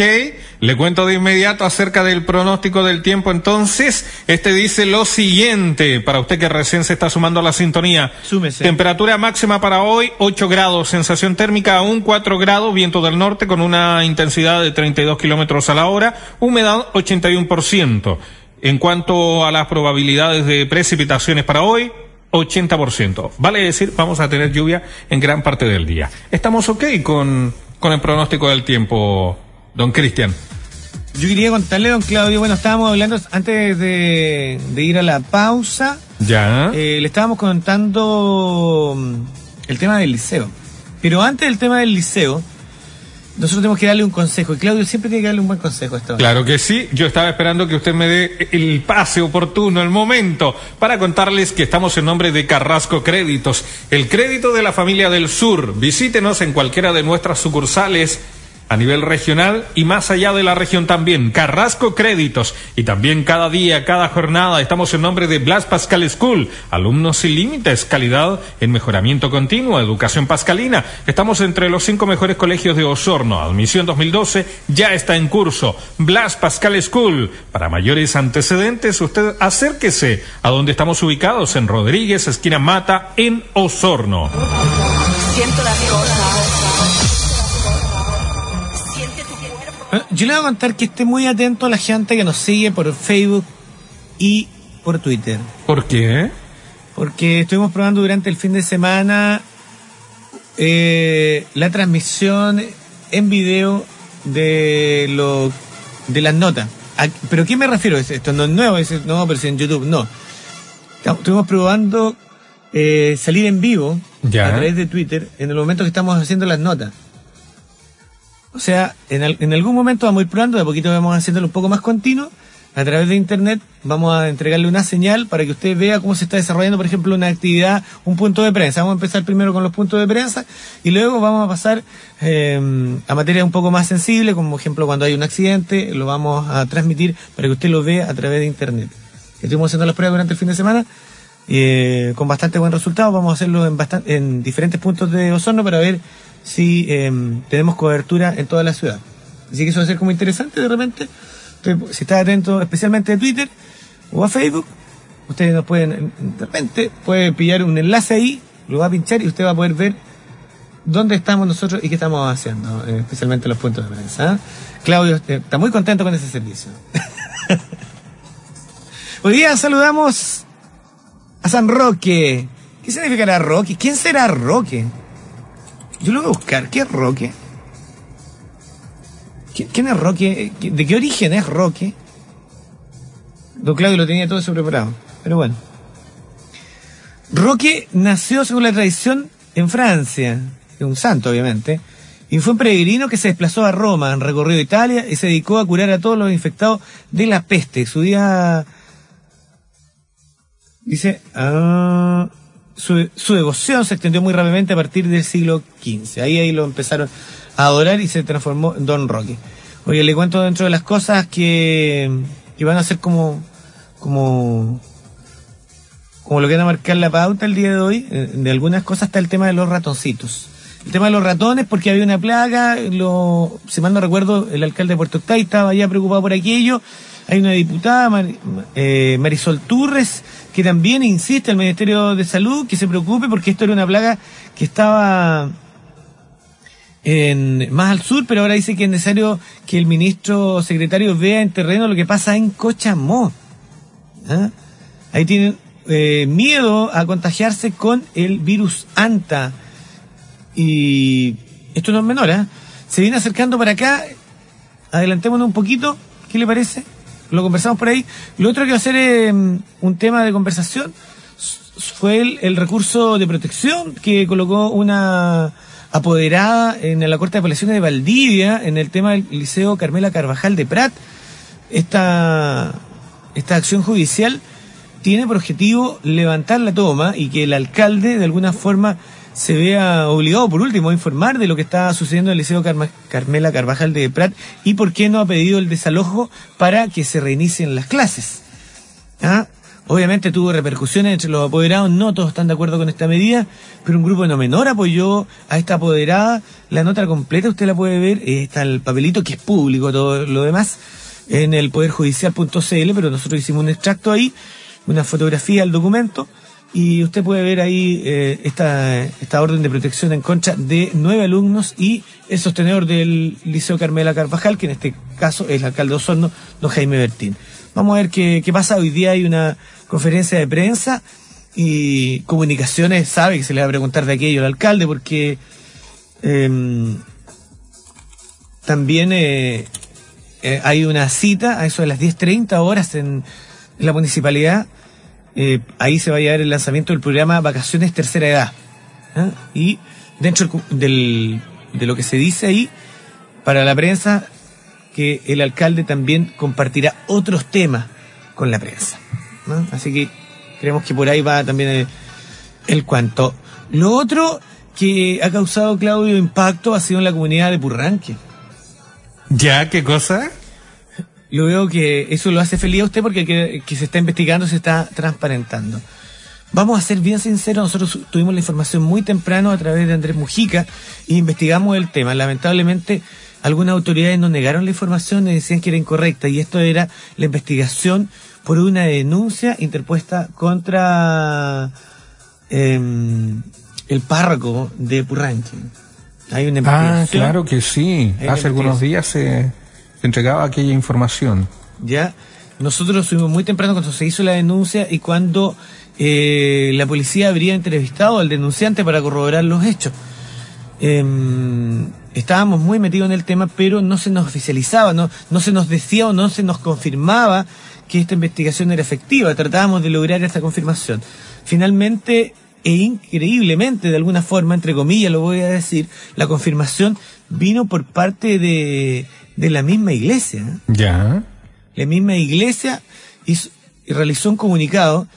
Le cuento de inmediato acerca del pronóstico del tiempo. Entonces, este dice lo siguiente, para usted que recién se está sumando a la sintonía. Súmese. Temperatura máxima para hoy, 8 grados. Sensación térmica aún 4 grados. Viento del norte con una intensidad de 32 kilómetros a la hora. Humedad 81%. En cuanto a las probabilidades de precipitaciones para hoy, 80%. Vale decir, vamos a tener lluvia en gran parte del día. Estamos ok con, con el pronóstico del tiempo, don Cristian. Yo quería contarle, don Claudio, bueno, estábamos hablando antes de, de ir a la pausa. Ya. Eh, le estábamos contando mm, el tema del liceo. Pero antes del tema del liceo, nosotros tenemos que darle un consejo. Y Claudio siempre tiene que darle un buen consejo a esto. Claro que sí, yo estaba esperando que usted me dé el pase oportuno, el momento, para contarles que estamos en nombre de Carrasco Créditos, el crédito de la familia del sur. Visítenos en cualquiera de nuestras sucursales a nivel regional y más allá de la región también. Carrasco Créditos. Y también cada día, cada jornada, estamos en nombre de Blas Pascal School. Alumnos sin límites, calidad en mejoramiento continuo, educación pascalina. Estamos entre los cinco mejores colegios de Osorno. Admisión 2012 ya está en curso. Blas Pascal School. Para mayores antecedentes, usted acérquese a donde estamos ubicados en Rodríguez, esquina Mata, en Osorno. Siento las cosas. Yo le voy a contar que esté muy atento a la gente que nos sigue por Facebook y por Twitter. ¿Por qué? Porque estuvimos probando durante el fin de semana eh, la transmisión en video de lo de las notas. ¿A- ¿Pero a qué me refiero? Es- Esto no es nuevo, es, no, pero es en YouTube, no. Estuvimos probando eh, salir en vivo Ya. a través de Twitter en el momento que estamos haciendo las notas. O sea, en, al- en algún momento vamos a ir probando, de a poquito vamos haciéndolo un poco más continuo. A través de internet vamos a entregarle una señal para que usted vea cómo se está desarrollando, por ejemplo, una actividad, un punto de prensa. Vamos a empezar primero con los puntos de prensa y luego vamos a pasar eh, a materia un poco más sensible, como por ejemplo cuando hay un accidente, lo vamos a transmitir para que usted lo vea a través de internet. Estuvimos haciendo las pruebas durante el fin de semana eh, con bastante buen resultado. Vamos a hacerlo en, en diferentes puntos de Osorno para ver si eh, tenemos cobertura en toda la ciudad. Así que eso va a ser como interesante de repente. Si está atento especialmente a Twitter o a Facebook, ustedes nos pueden, de repente, puede pillar un enlace ahí, lo va a pinchar y usted va a poder ver dónde estamos nosotros y qué estamos haciendo, eh, especialmente los puntos de prensa. ¿ah? Claudio eh, está muy contento con ese servicio. Hoy día saludamos a San Roque. ¿Qué significará Roque? ¿Quién será Roque? Yo lo voy a buscar. ¿Qué es Roque? ¿Qui- ¿Quién es Roque? ¿Qui- ¿De qué origen es Roque? Don Claudio lo tenía todo eso preparado. Pero bueno. Roque nació, según la tradición, en Francia. Es un santo, obviamente. Y fue un peregrino que se desplazó a Roma, en recorrido Italia, y se dedicó a curar a todos los infectados de la peste. Su día Dice, ah, su, devoción se extendió muy rápidamente a partir del siglo XV. Ahí, ahí lo empezaron a adorar y se transformó en Don Roque. Oye, le cuento dentro de las cosas que, que van a ser como, como, como lo que van a marcar la pauta el día de hoy. eh, De algunas cosas está el tema de los ratoncitos. El tema de los ratones, porque había una plaga, lo, si mal no recuerdo, el alcalde de Puerto Octay estaba ya preocupado por aquello. Hay una diputada, eh, Marisol Turres, que también insiste al Ministerio de Salud que se preocupe porque esto era una plaga que estaba en, más al sur, pero ahora dice que es necesario que el ministro secretario vea en terreno lo que pasa en Cochamó. ¿Ah? Ahí tienen eh, miedo a contagiarse con el virus ANTA. Y esto no es menor, ¿eh? Se viene acercando para acá. Adelantémonos un poquito. ¿Qué le parece? Lo conversamos por ahí. Lo otro que va a ser eh, un tema de conversación fue el, el recurso de protección que colocó una apoderada en la Corte de Apelaciones de Valdivia en el tema del Liceo Carmela Carvajal de Prat. Esta, esta acción judicial tiene por objetivo levantar la toma y que el alcalde de alguna forma se vea obligado por último a informar de lo que está sucediendo en el Liceo Carmela Carvajal de Prat y por qué no ha pedido el desalojo para que se reinicien las clases. ¿Ah? Obviamente tuvo repercusiones entre los apoderados, no todos están de acuerdo con esta medida, pero un grupo no menor apoyó a esta apoderada. La nota completa usted la puede ver, eh, está el papelito que es público, todo lo demás, en el poderjudicial.cl, pero nosotros hicimos un extracto ahí, una fotografía del documento, y usted puede ver ahí eh, esta, esta orden de protección en contra de nueve alumnos y el sostenedor del Liceo Carmela Carvajal, que en este caso es el alcalde de Osorno, don Jaime Bertín. Vamos a ver qué, qué pasa. Hoy día hay una conferencia de prensa y comunicaciones sabe que se le va a preguntar de aquello al alcalde porque em, también eh, eh, hay una cita a eso de las 10.30 horas en, en la municipalidad. Eh, ahí se va a llevar el lanzamiento del programa Vacaciones Tercera Edad. ¿ah? Y dentro del de lo que se dice ahí, para la prensa, que el alcalde también compartirá otros temas con la prensa. Así que creemos que por ahí va también el, el cuanto. Lo otro que ha causado, Claudio, impacto ha sido en la comunidad de Purranque. ¿Ya? ¿Qué cosa? Yo veo que eso lo hace feliz a usted porque que, que se está investigando, se está transparentando. Vamos a ser bien sinceros, nosotros tuvimos la información muy temprano a través de Andrés Mujica e investigamos el tema. Lamentablemente, algunas autoridades nos negaron la información y decían que era incorrecta y esto era la investigación por una denuncia interpuesta contra em, el párroco de Purranque. Hay una Ah, claro que sí. Hace algunos días se entregaba aquella información. ¿ya? Nosotros fuimos muy temprano cuando se hizo la denuncia y cuando eh, la policía habría entrevistado al denunciante para corroborar los hechos. Em, estábamos muy metidos en el tema, pero no se nos oficializaba, no, no se nos decía o no se nos confirmaba que esta investigación era efectiva. Tratábamos de lograr esta confirmación. Finalmente, e increíblemente, de alguna forma, entre comillas lo voy a decir, la confirmación vino por parte de, de la misma iglesia. Ya. La misma iglesia hizo- y realizó un comunicado.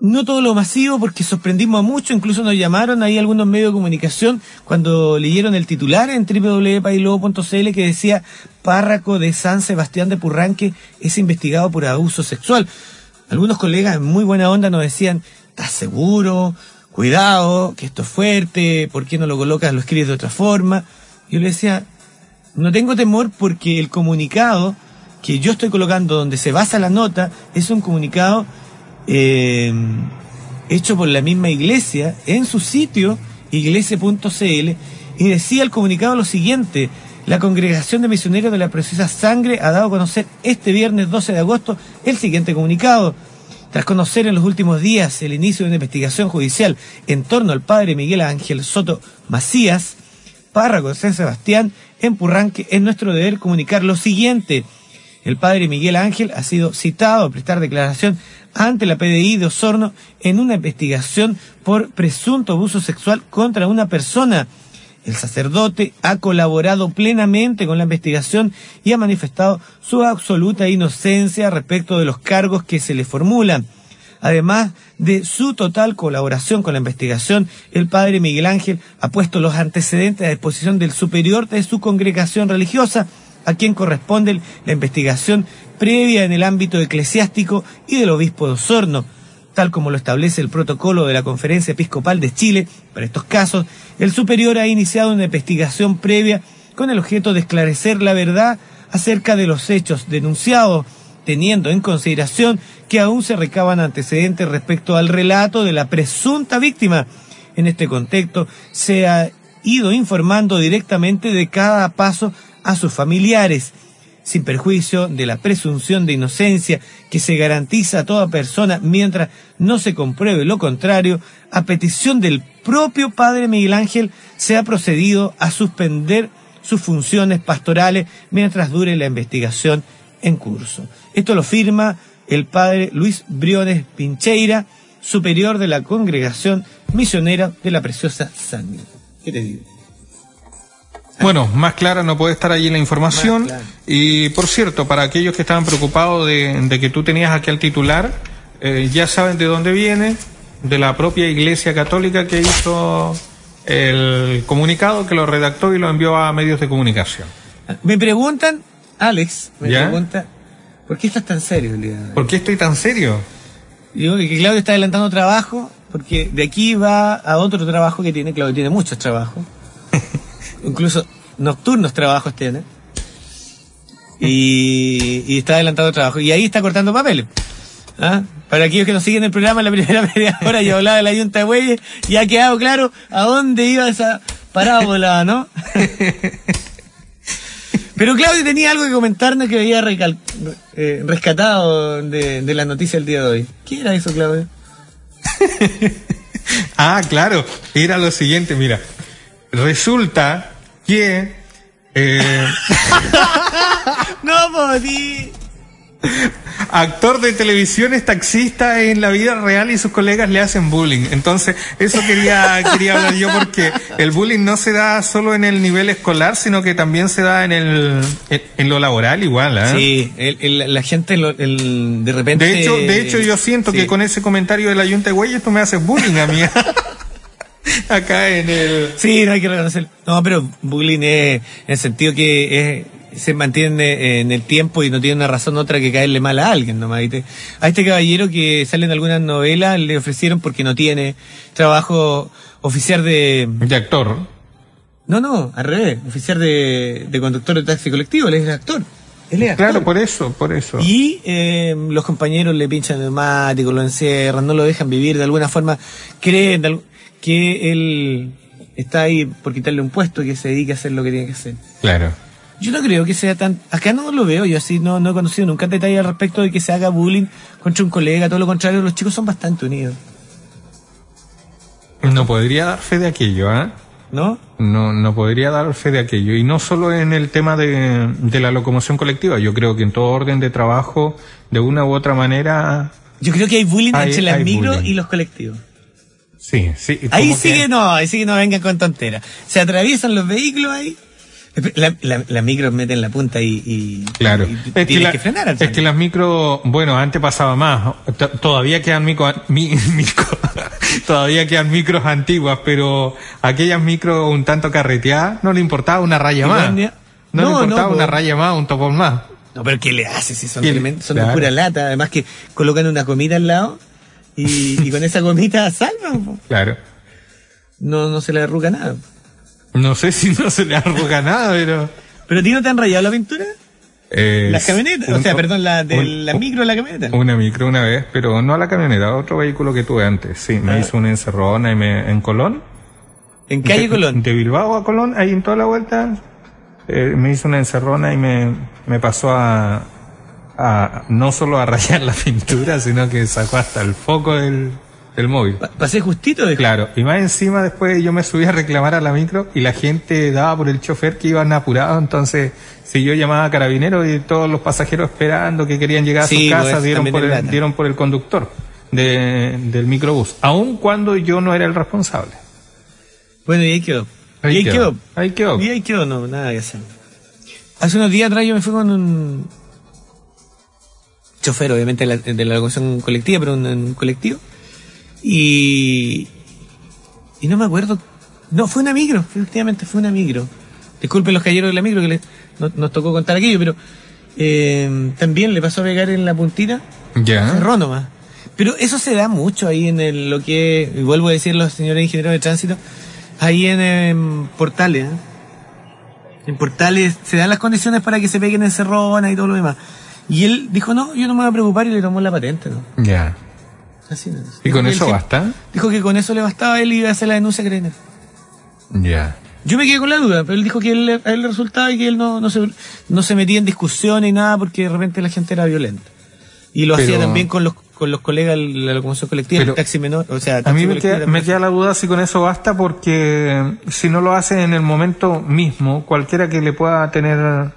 No todo lo masivo porque sorprendimos a muchos, incluso nos llamaron ahí algunos medios de comunicación cuando leyeron el titular en www.pailobo.cl que decía párraco de San Sebastián de Purranque es investigado por abuso sexual. Algunos colegas en muy buena onda nos decían, ¿estás seguro? Cuidado, que esto es fuerte, ¿por qué no lo colocas, lo escribes de otra forma? Yo le decía, no tengo temor porque el comunicado que yo estoy colocando donde se basa la nota es un comunicado eh, hecho por la misma iglesia en su sitio iglesia.cl y decía el comunicado lo siguiente la congregación de misioneros de la preciosa sangre ha dado a conocer este viernes 12 de agosto el siguiente comunicado. Tras conocer en los últimos días el inicio de una investigación judicial en torno al padre Miguel Ángel Soto Macías párroco de San Sebastián, en Purranque, es nuestro deber comunicar lo siguiente. El padre Miguel Ángel ha sido citado a prestar declaración ante la PDI de Osorno en una investigación por presunto abuso sexual contra una persona El sacerdote ha colaborado plenamente con la investigación y ha manifestado su absoluta inocencia respecto de los cargos que se le formulan. Además de su total colaboración con la investigación, el padre Miguel Ángel ha puesto los antecedentes a disposición del superior de su congregación religiosa, a quien corresponde la investigación previa en el ámbito eclesiástico y del obispo de Osorno, tal como lo establece el protocolo de la Conferencia Episcopal de Chile. Para estos casos, el superior ha iniciado una investigación previa con el objeto de esclarecer la verdad acerca de los hechos denunciados, teniendo en consideración que aún se recaban antecedentes respecto al relato de la presunta víctima. En este contexto, se ha ido informando directamente de cada paso a sus familiares, sin perjuicio de la presunción de inocencia que se garantiza a toda persona mientras no se compruebe lo contrario, a petición del propio padre Miguel Ángel se ha procedido a suspender sus funciones pastorales mientras dure la investigación en curso. Esto lo firma el padre Luis Briones Pincheira, superior de la congregación misionera de la preciosa sangre. ¿Qué te digo? Bueno, más clara no puede estar allí la información. Y por cierto, para aquellos que estaban preocupados de, que tú tenías aquí al titular, eh, ya saben de dónde viene, de la propia Iglesia Católica que hizo el comunicado, que lo redactó y lo envió a medios de comunicación. Me preguntan, Alex, me pregunta, ¿por qué estás tan serio el día de hoy? ¿Por qué estoy tan serio? Digo que Claudio está adelantando trabajo, porque de aquí va a otro trabajo que tiene, Claudio tiene muchos trabajos. incluso nocturnos trabajos tiene. Y, está adelantado trabajo. Y ahí está cortando papeles. ¿Ah? Para aquellos que nos siguen el programa la primera media hora, yo hablaba de la Junta de Bueyes y ha quedado claro a dónde iba esa parábola, ¿no? Pero Claudio tenía algo que comentarnos que había eh, rescatado de, de la noticia del día de hoy. ¿Qué era eso, Claudio? ah, claro. Era lo siguiente, mira resulta que... Eh, no podí. Actor de televisión es taxista en la vida real y sus colegas le hacen bullying. Entonces, eso quería, quería hablar yo porque el bullying no se da solo en el nivel escolar, sino que también se da en el en, lo laboral igual. ¿eh? Sí, la gente de repente... De hecho, de hecho yo siento que con ese comentario de la Junta de Güeyes tú me haces bullying a mí. acá en el... Sí, no hay que reconocer. No, pero bullying es en el sentido que se mantiene en el tiempo y no tiene una razón otra que caerle mal a alguien nomás. A este caballero que sale en algunas novelas le ofrecieron porque no tiene trabajo oficial de... De actor. No, no, al revés, oficial de, de conductor de taxi colectivo, él es actor. Él es Claro, por eso, por eso. Y eh, los compañeros le pinchan neumáticos, lo encierran, no lo dejan vivir, de alguna forma creen, que él está ahí por quitarle un puesto que se dedique a hacer lo que tiene que hacer. Claro. Yo no creo que sea tan... Acá no lo veo, yo así no, no he conocido nunca detalle al respecto de que se haga bullying contra un colega, todo lo contrario, los chicos son bastante unidos. No podría dar fe de aquello, ¿ah? ¿No? No, no podría dar fe de aquello. Y no solo en el tema de, de la locomoción colectiva, yo creo que en todo orden de trabajo, de una u otra manera... Yo creo que hay bullying entre las micros y los colectivos. Sí, sí. Ahí sí que... no, ahí sí que no vengan con tonteras. Se atraviesan los vehículos ahí. La, la, micro meten la punta y, claro. es que, frenar. Es que las micro, bueno, antes pasaba más. Todavía quedan micro, todavía quedan micros antiguas, pero aquellas micro un tanto carreteadas no le importaba una raya más. No, le importaba una raya más, un topón más. No, pero ¿qué le hace si son, son de pura lata? Además que colocan una comida al lado y, con esa gomita salvan. Claro. No, no se le arruga nada. No sé si no se le arruga nada, pero. ¿Pero a ti no te han rayado la pintura? Eh, ¿Las camionetas? o sea, perdón, la, de la micro la camioneta. Una micro una vez, pero no a la camioneta, a otro vehículo que tuve antes. Sí, me ah. hizo una encerrona en Colón. ¿En calle Colón? De Bilbao a Colón, ahí en toda la vuelta. Eh, me hizo una encerrona y me, me pasó a, no solo a rayar la pintura, sino que sacó hasta el foco del, del móvil. Pasé justito de... Claro, y más encima después yo me subí a reclamar a la micro y la gente daba por el chofer que iban apurados, entonces si yo llamaba a carabineros y todos los pasajeros esperando que querían llegar a su casa pues, dieron por, el, dieron por el conductor de, del microbús, aun cuando yo no era el responsable. Bueno, y ahí quedó. Ahí y ahí quedó. quedó. Ahí quedó. Y ahí quedó, no, nada que hacer. Hace unos días atrás yo me fui con un chofer, obviamente, de la, de la locomoción colectiva, pero un, un colectivo. Y. Y no me acuerdo. No, fue una micro, efectivamente, fue una micro. Disculpen los cayeros de la micro que le- no- nos tocó contar aquello, pero eh, también le pasó a pegar en la puntita. Ya. Cerró nomás. Pero eso se da mucho ahí en el- lo que, y vuelvo a decir los señores ingenieros de tránsito, ahí en, Portales. ¿eh? En Portales se dan las condiciones para que se peguen en Cerrona y todo lo demás. Y él dijo, no, yo no me voy a preocupar y le tomó la patente, ¿no? Ya. Así no. ¿Y con eso basta? Dijo que con eso le bastaba, él iba a hacer la denuncia a Carabineros. Ya. Yo me quedé con la duda, pero él dijo que él, a él le resultaba y que él no, no, se, no se metía en discusiones y nada porque de repente la gente era violenta. Y lo Pero- hacía también con los, con los colegas de la locomoción colectiva, Pero- el taxi menor, o sea, A mí me queda, también. me queda la duda si con eso basta porque si no lo hace en el momento mismo, cualquiera que le pueda tener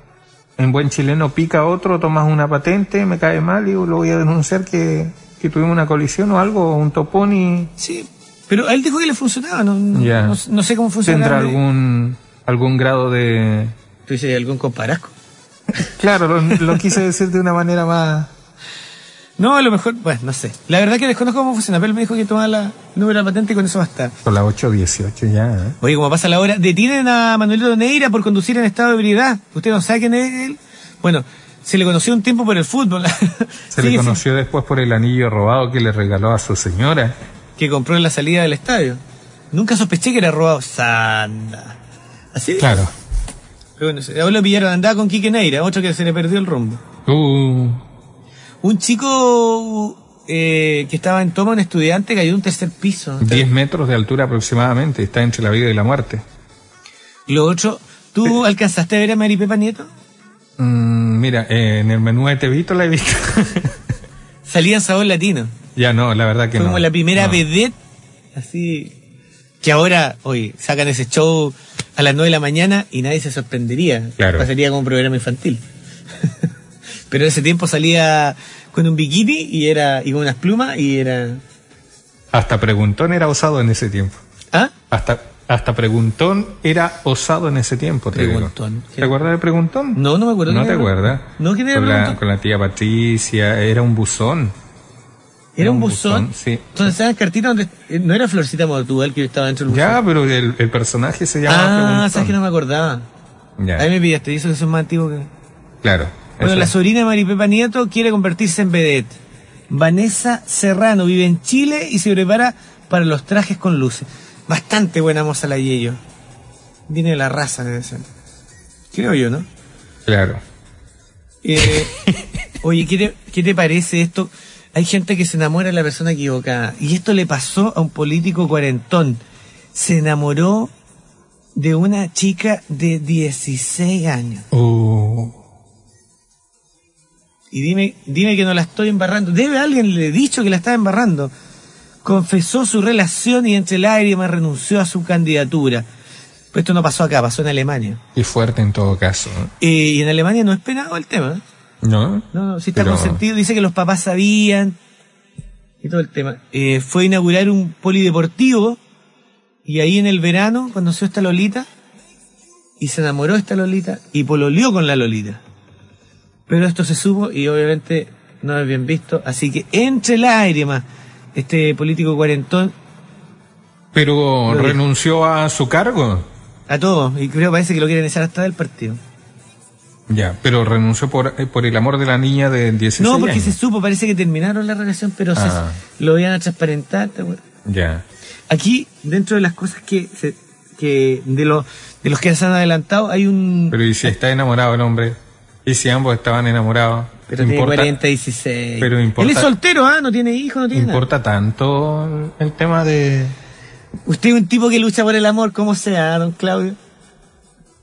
en buen chileno pica a otro, tomas una patente, me cae mal y lo voy a denunciar que, que tuvimos una colisión o algo, un topón y Sí, pero él dijo que le funcionaba, no, sé cómo funciona. tendrá algún algún grado de ¿Tú dices algún comparasco? claro lo, lo quise decir de una manera más No, a lo mejor, bueno, no sé. La verdad que desconozco cómo funciona, pero él me dijo que tomaba la, el número de la patente y con eso basta. por la 818 ya ¿eh? Oye, como pasa la hora, detienen a Manuelito Neira por conducir en estado de ebriedad. ¿Usted no sabe quién es él? Bueno, se le conoció un tiempo por el fútbol. se le conoció después por el anillo robado que le regaló a su señora que compró en la salida del estadio. Nunca sospeché que era robado. Sanda. Así claro Pero bueno, ahora lo pillaron, andaba con Quique Neira, otro que se le perdió el rumbo. uh, Un chico eh, que estaba en toma, un estudiante, cayó de un tercer piso. 10 metros de altura aproximadamente está entre la vida y la muerte Lo otro, ¿tú alcanzaste a ver a Mari Pepa Nieto? Mm, mira, eh, en el menú de Tevito la he visto. Salía en sabor latino. ya no, la verdad que Fue no. como la primera No. vedette, así, que ahora, hoy sacan ese show a las 9 de la mañana y nadie se sorprendería. Claro. Pasaría como un programa infantil. Pero en ese tiempo salía con un bikini y era y con unas plumas y era... Hasta Preguntón era osado en ese tiempo. ¿Ah? Hasta, hasta Preguntón era osado en ese tiempo. te digo. Preguntón. ¿Te acuerdas de Preguntón? No, no me acuerdo. ¿No te acuerdas? No, ¿quién era con la, con la tía Patricia, era un buzón. Era un buzón. sí. Entonces estaban cartitas donde eh, no era Florcita Mortual que estaba dentro del buzón. Ya, pero el, el personaje se llama ah, Preguntón. sabes que no me acordaba. Ya, Ahí me pillaste, y eso que son más antiguos que. claro. Bueno, la sobrina de Maripepa Nieto quiere convertirse en vedette. Vanessa Serrano vive en Chile y se prepara para los trajes con luces. Bastante buena moza la Yello. Viene de la raza, debe ser. Creo yo, ¿no? Claro. Eh, oye, ¿qué te, ¿qué te parece esto? Hay gente que se enamora de la persona equivocada. Y esto le pasó a un político cuarentón. Se enamoró de una chica de 16 años. Uh, Y dime, dime que no la estoy embarrando. Debe alguien le dicho que la estaba embarrando. Confesó su relación y entre lágrimas renunció a su candidatura. Pero esto no pasó acá, pasó en Alemania. y fuerte en todo caso. ¿no? Eh, y en Alemania no es penado el tema. ¿eh? ¿No? No, no, sí está Pero- consentido. Dice que los papás sabían y todo el tema. Eh, fue a inaugurar un polideportivo y ahí en el verano conoció a esta Lolita y se enamoró de esta Lolita y pololeó con la Lolita. Pero esto se supo y obviamente no es bien visto. Así que entre lágrimas, este político cuarentón Pero renunció a su cargo. a todos y creo que parece que lo quieren echar hasta del partido. Ya, pero renunció por, eh, por el amor de la niña de 16 No, porque años. se supo, parece que terminaron la relación, pero se- Ah. lo iban a transparentar. Ya. Aquí, dentro de las cosas que, se- que de, los de los que se han adelantado, hay un... Pero ¿y si está enamorado el hombre? ¿Y si ambos estaban enamorados? Pero tiene ¿Importa, 40 y 16. Pero importa- Él es soltero, ¿ah? No tiene hijos, no tiene nada. ¿Importa tanto el tema de...? Usted es un tipo que lucha por el amor, como sea, don Claudio.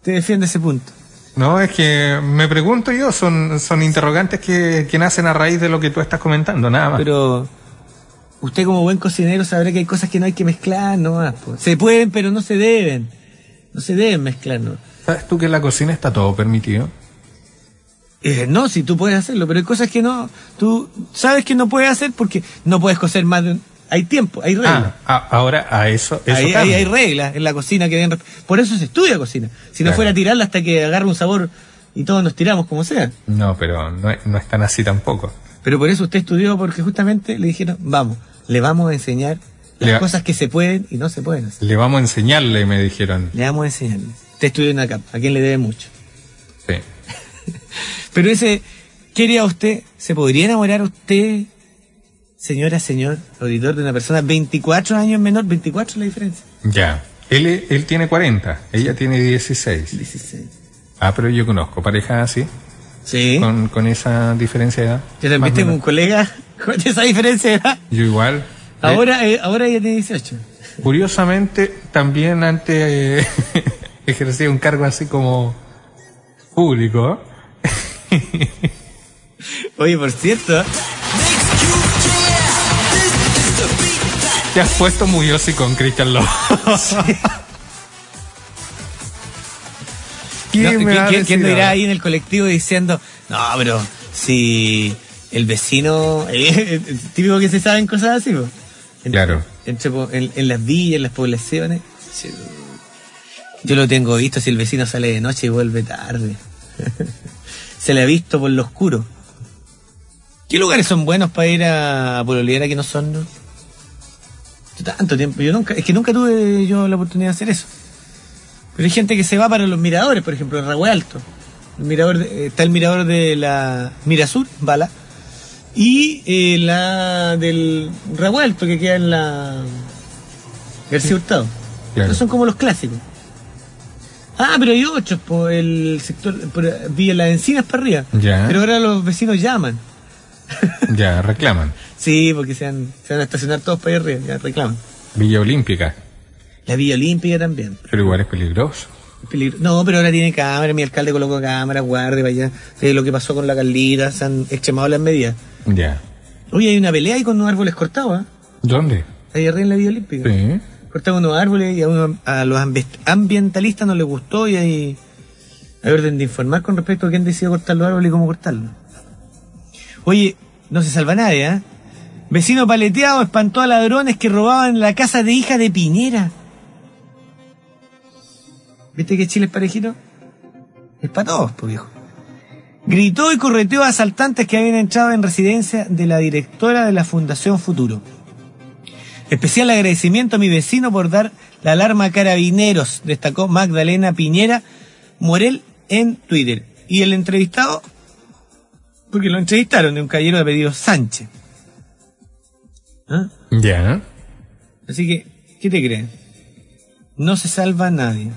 Te defiende ese punto. No, es que me pregunto yo, son, son interrogantes que, que nacen a raíz de lo que tú estás comentando, nada más. Pero usted como buen cocinero sabrá que hay cosas que no hay que mezclar nomás. po. Se pueden, pero no se deben. No se deben mezclar, ¿no? ¿Sabes tú que en la cocina está todo permitido? Eh, no, si tú puedes hacerlo, pero hay cosas que no, tú sabes que no puedes hacer porque no puedes cocer más de un- hay tiempo, hay reglas. Ah, a- ahora a eso, eso cambia. hay reglas en la cocina que deben Por eso se estudia cocina. Si no Claro. fuera a tirarla hasta que agarre un sabor y todos nos tiramos como sea. No, pero no, es- no es tan así tampoco. Pero por eso usted estudió, porque justamente le dijeron, vamos, le vamos a enseñar las Le- cosas que se pueden y no se pueden hacer. Le vamos a enseñarle, me dijeron. Le vamos a enseñarle. Usted estudió en ACAP, a quien le debe mucho. Sí. Pero ese, ¿qué haría usted? ¿Se podría enamorar usted, señora, señor, auditor, de una persona 24 años menor? 24 es la diferencia. Ya. Él, él tiene 40, ella tiene 16. 16. Ah, pero yo conozco parejas así, Sí. con, con esa diferencia de edad. Yo también tengo un colega con esa diferencia de edad. Yo igual. Ahora, eh, ahora ella tiene 18. Eh, curiosamente, también antes eh, ejercía un cargo así como público. Oye, por cierto, Te has puesto muy osi con Cristian Lobo. ¿Qué no, me ¿quién- quién- quién no irá ahí en el colectivo diciendo, no, pero si el vecino, eh, típico que se saben cosas así. En- Claro. entre en, en las villas, en las poblaciones. Yo lo tengo visto si el vecino sale de noche y vuelve tarde. Se le ha visto por lo oscuro. ¿Qué lugares son buenos para ir a pololear que no son? no? Tanto tiempo, yo nunca, es que nunca tuve yo la oportunidad de hacer eso. Pero hay gente que se va para los miradores, por ejemplo, en Ragüe Alto. El mirador de- eh, está el mirador de la Mirasur, Bala, y eh, la del Ragüe Alto que queda en la García Hurtado. Claro. Esos son como los clásicos. Ah, pero hay otros, por el sector, por Villa Las Encinas para arriba. Ya. Pero ahora los vecinos llaman. Ya, reclaman. Sí, porque se van, se van a estacionar todos para allá arriba, ya reclaman. Villa Olímpica. La Villa Olímpica también. Pero igual es peligroso. Peligro- No, pero ahora tiene cámara, mi alcalde colocó cámara, guarde para allá. Sí, lo que pasó con la Carlita, se han extremado las medidas. Ya. Oye, hay una pelea ahí con unos árboles cortados, ¿ah? ¿Dónde? Ahí arriba en la Villa Olímpica. Sí. Cortaron unos árboles y a, uno- a los ambi- ambientalistas no les gustó y hay, hay orden de informar con respecto a quién decidió cortar los árboles y cómo cortarlos. Oye, no se salva nadie, ¿ah? Vecino paleteado espantó a ladrones que robaban la casa de hija de Piñera. ¿Viste que Chile es parejito? Es para todos, pues viejo. Gritó y correteó a asaltantes que habían entrado en residencia de la directora de la Fundación Futuro. Especial agradecimiento a mi vecino por dar la alarma a carabineros, destacó Magdalena Piñera Morel en Twitter. Y el entrevistado, porque lo entrevistaron de un caballero de apellido Sánchez. ¿Ah? Ya. Así que, ¿qué te crees? No se salva nadie.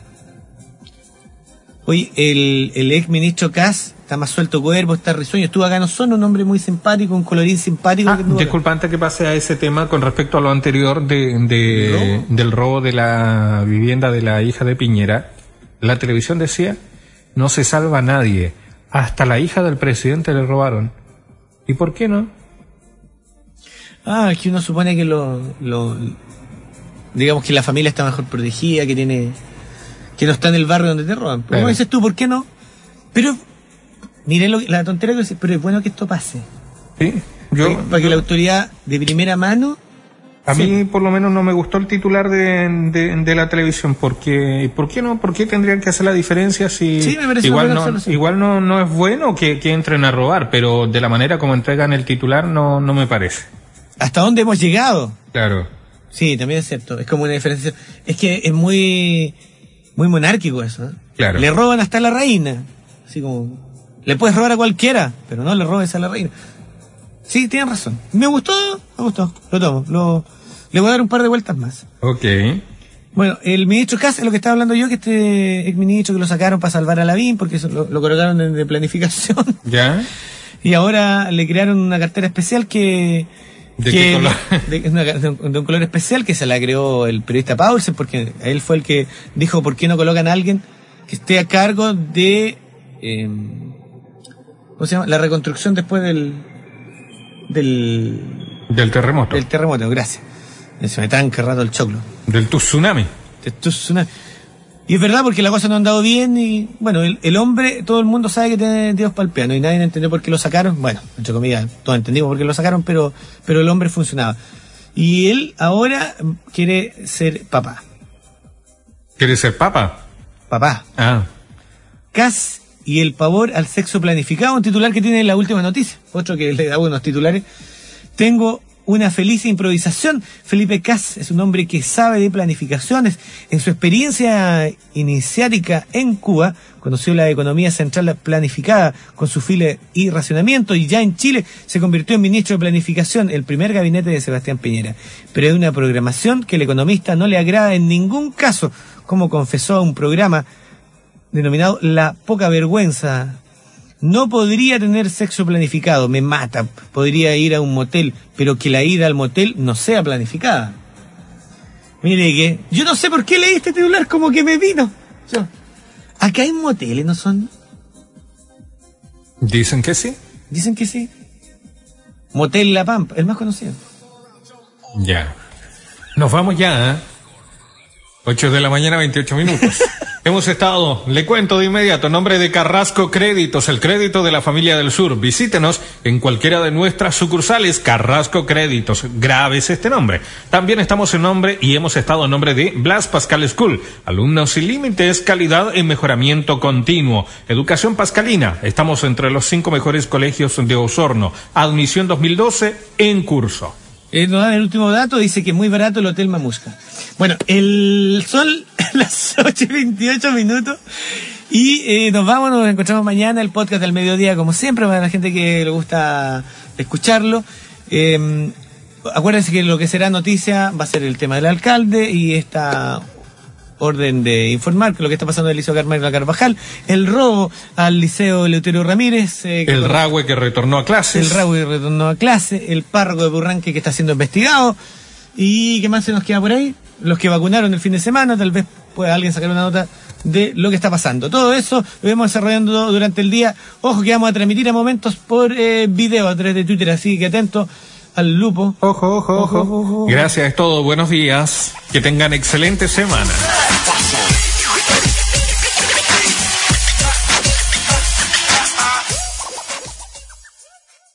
Oye, el, el ex ministro Kass está más suelto cuerpo, está risueño. Estuvo acá no son un hombre muy simpático, un colorín simpático. Ah, que disculpa, antes que pase a ese tema con respecto a lo anterior de, de- del robo de la vivienda de la hija de Piñera, la televisión decía, no se salva a nadie, hasta la hija del presidente le robaron. ¿Y por qué no? Ah, que uno supone que lo, lo- digamos que la familia está mejor protegida, que tiene que no está en el barrio donde te roban. Pero dices tú, ¿por qué no? Pero mire lo, la tontería que pero es bueno que esto pase. Sí, yo, para que la autoridad de primera mano a Sí. mí por lo menos no me gustó el titular de, de, de la televisión, porque ¿por qué no? ¿Por qué tendrían que hacer la diferencia si Sí, me igual no, solución. igual no, no es bueno que, que entren a robar, pero de la manera como entregan el titular no, no me parece. ¿Hasta dónde hemos llegado? Claro. Sí, también es cierto. Es como una diferencia. Es que es muy, muy monárquico eso. ¿eh? Claro. Le roban hasta la reina. Así como, le puedes robar a cualquiera, pero no le robes a la reina. Sí, tienen razón. Me gustó, me gustó. Lo tomo. Lo, le voy a dar un par de vueltas más. Ok. Bueno, el ministro Kass, es lo que estaba hablando yo, que este ex ministro que lo sacaron para salvar a Lavín, porque eso lo, lo colocaron de, de planificación. ¿Ya? Y ahora le crearon una cartera especial que... ¿De que- qué color? de, una- de un, de un color especial que se la creó el periodista Paulsen, porque él fue el que dijo por qué no colocan a alguien que esté a cargo de... eh, ¿Cómo se llama? La reconstrucción después del... Del, Del terremoto. del terremoto, gracias. Se me tranca rato el choclo. Del tsunami. Es una- Y es verdad porque la cosa no ha andado bien y bueno, el, el hombre, todo el mundo sabe que tiene Dios para el piano y nadie entendió por qué lo sacaron. Bueno, entre comillas, todos entendimos por qué lo sacaron, pero, pero el hombre funcionaba. Y él ahora quiere ser papá. ¿Quieres ser papa? Papá. Ah. Cas y el pavor al sexo planificado, un titular que tiene la última noticia. Otro que le da unos titulares. Tengo una feliz improvisación. Felipe Cas es un hombre que sabe de planificaciones. En su experiencia iniciática en Cuba, conoció la economía central planificada con su file y racionamiento y ya en Chile se convirtió en ministro de planificación, el primer gabinete de Sebastián Piñera. Pero hay una programación que el economista no le agrada en ningún caso, como confesó a un programa denominado La Poca Vergüenza no podría tener sexo planificado, me mata. Podría ir a un motel, pero que la ida al motel no sea planificada. Mire que yo no sé por qué leí este titular como que me vino. Yo, acá hay moteles, ¿no son? Dicen que sí. Dicen que sí. Motel La Pampa, el más conocido. Ya. Nos vamos ya, ¿eh? 8 de la mañana, 28 minutos. Hemos estado, le cuento de inmediato, en nombre de Carrasco Créditos, el crédito de la familia del sur. Visítenos en cualquiera de nuestras sucursales, Carrasco Créditos. Graves este nombre. También estamos en nombre y hemos estado en nombre de Blas Pascal School. Alumnos sin límites, calidad en mejoramiento continuo. Educación Pascalina. Estamos entre los cinco mejores colegios de Osorno. Admisión 2012 en curso. Eh, nos dan el último dato, dice que es muy barato el Hotel Mamusca. Bueno, el sol las 8 y 28 minutos. Y eh, nos vamos, nos encontramos mañana, el podcast del mediodía, como siempre, para la gente que le gusta escucharlo. Eh, acuérdense que lo que será noticia va a ser el tema del alcalde y esta orden de informar que lo que está pasando en el Liceo Carmelo Carvajal, el robo al Liceo Eleuterio Ramírez. eh, que El con- Rahue que retornó a clases. el Raúl retornó a clase, el párroco de Burranque que está siendo investigado. ¿Y qué más se nos queda por ahí? Los que vacunaron el fin de semana, tal vez pueda alguien sacar una nota de lo que está pasando. Todo eso lo vamos desarrollando durante el día. Ojo que vamos a transmitir a momentos por eh, video a través de Twitter, así que atento al lupo. Ojo, ojo, ojo. Gracias, es todo. Buenos días. Que tengan excelente semana. Faça.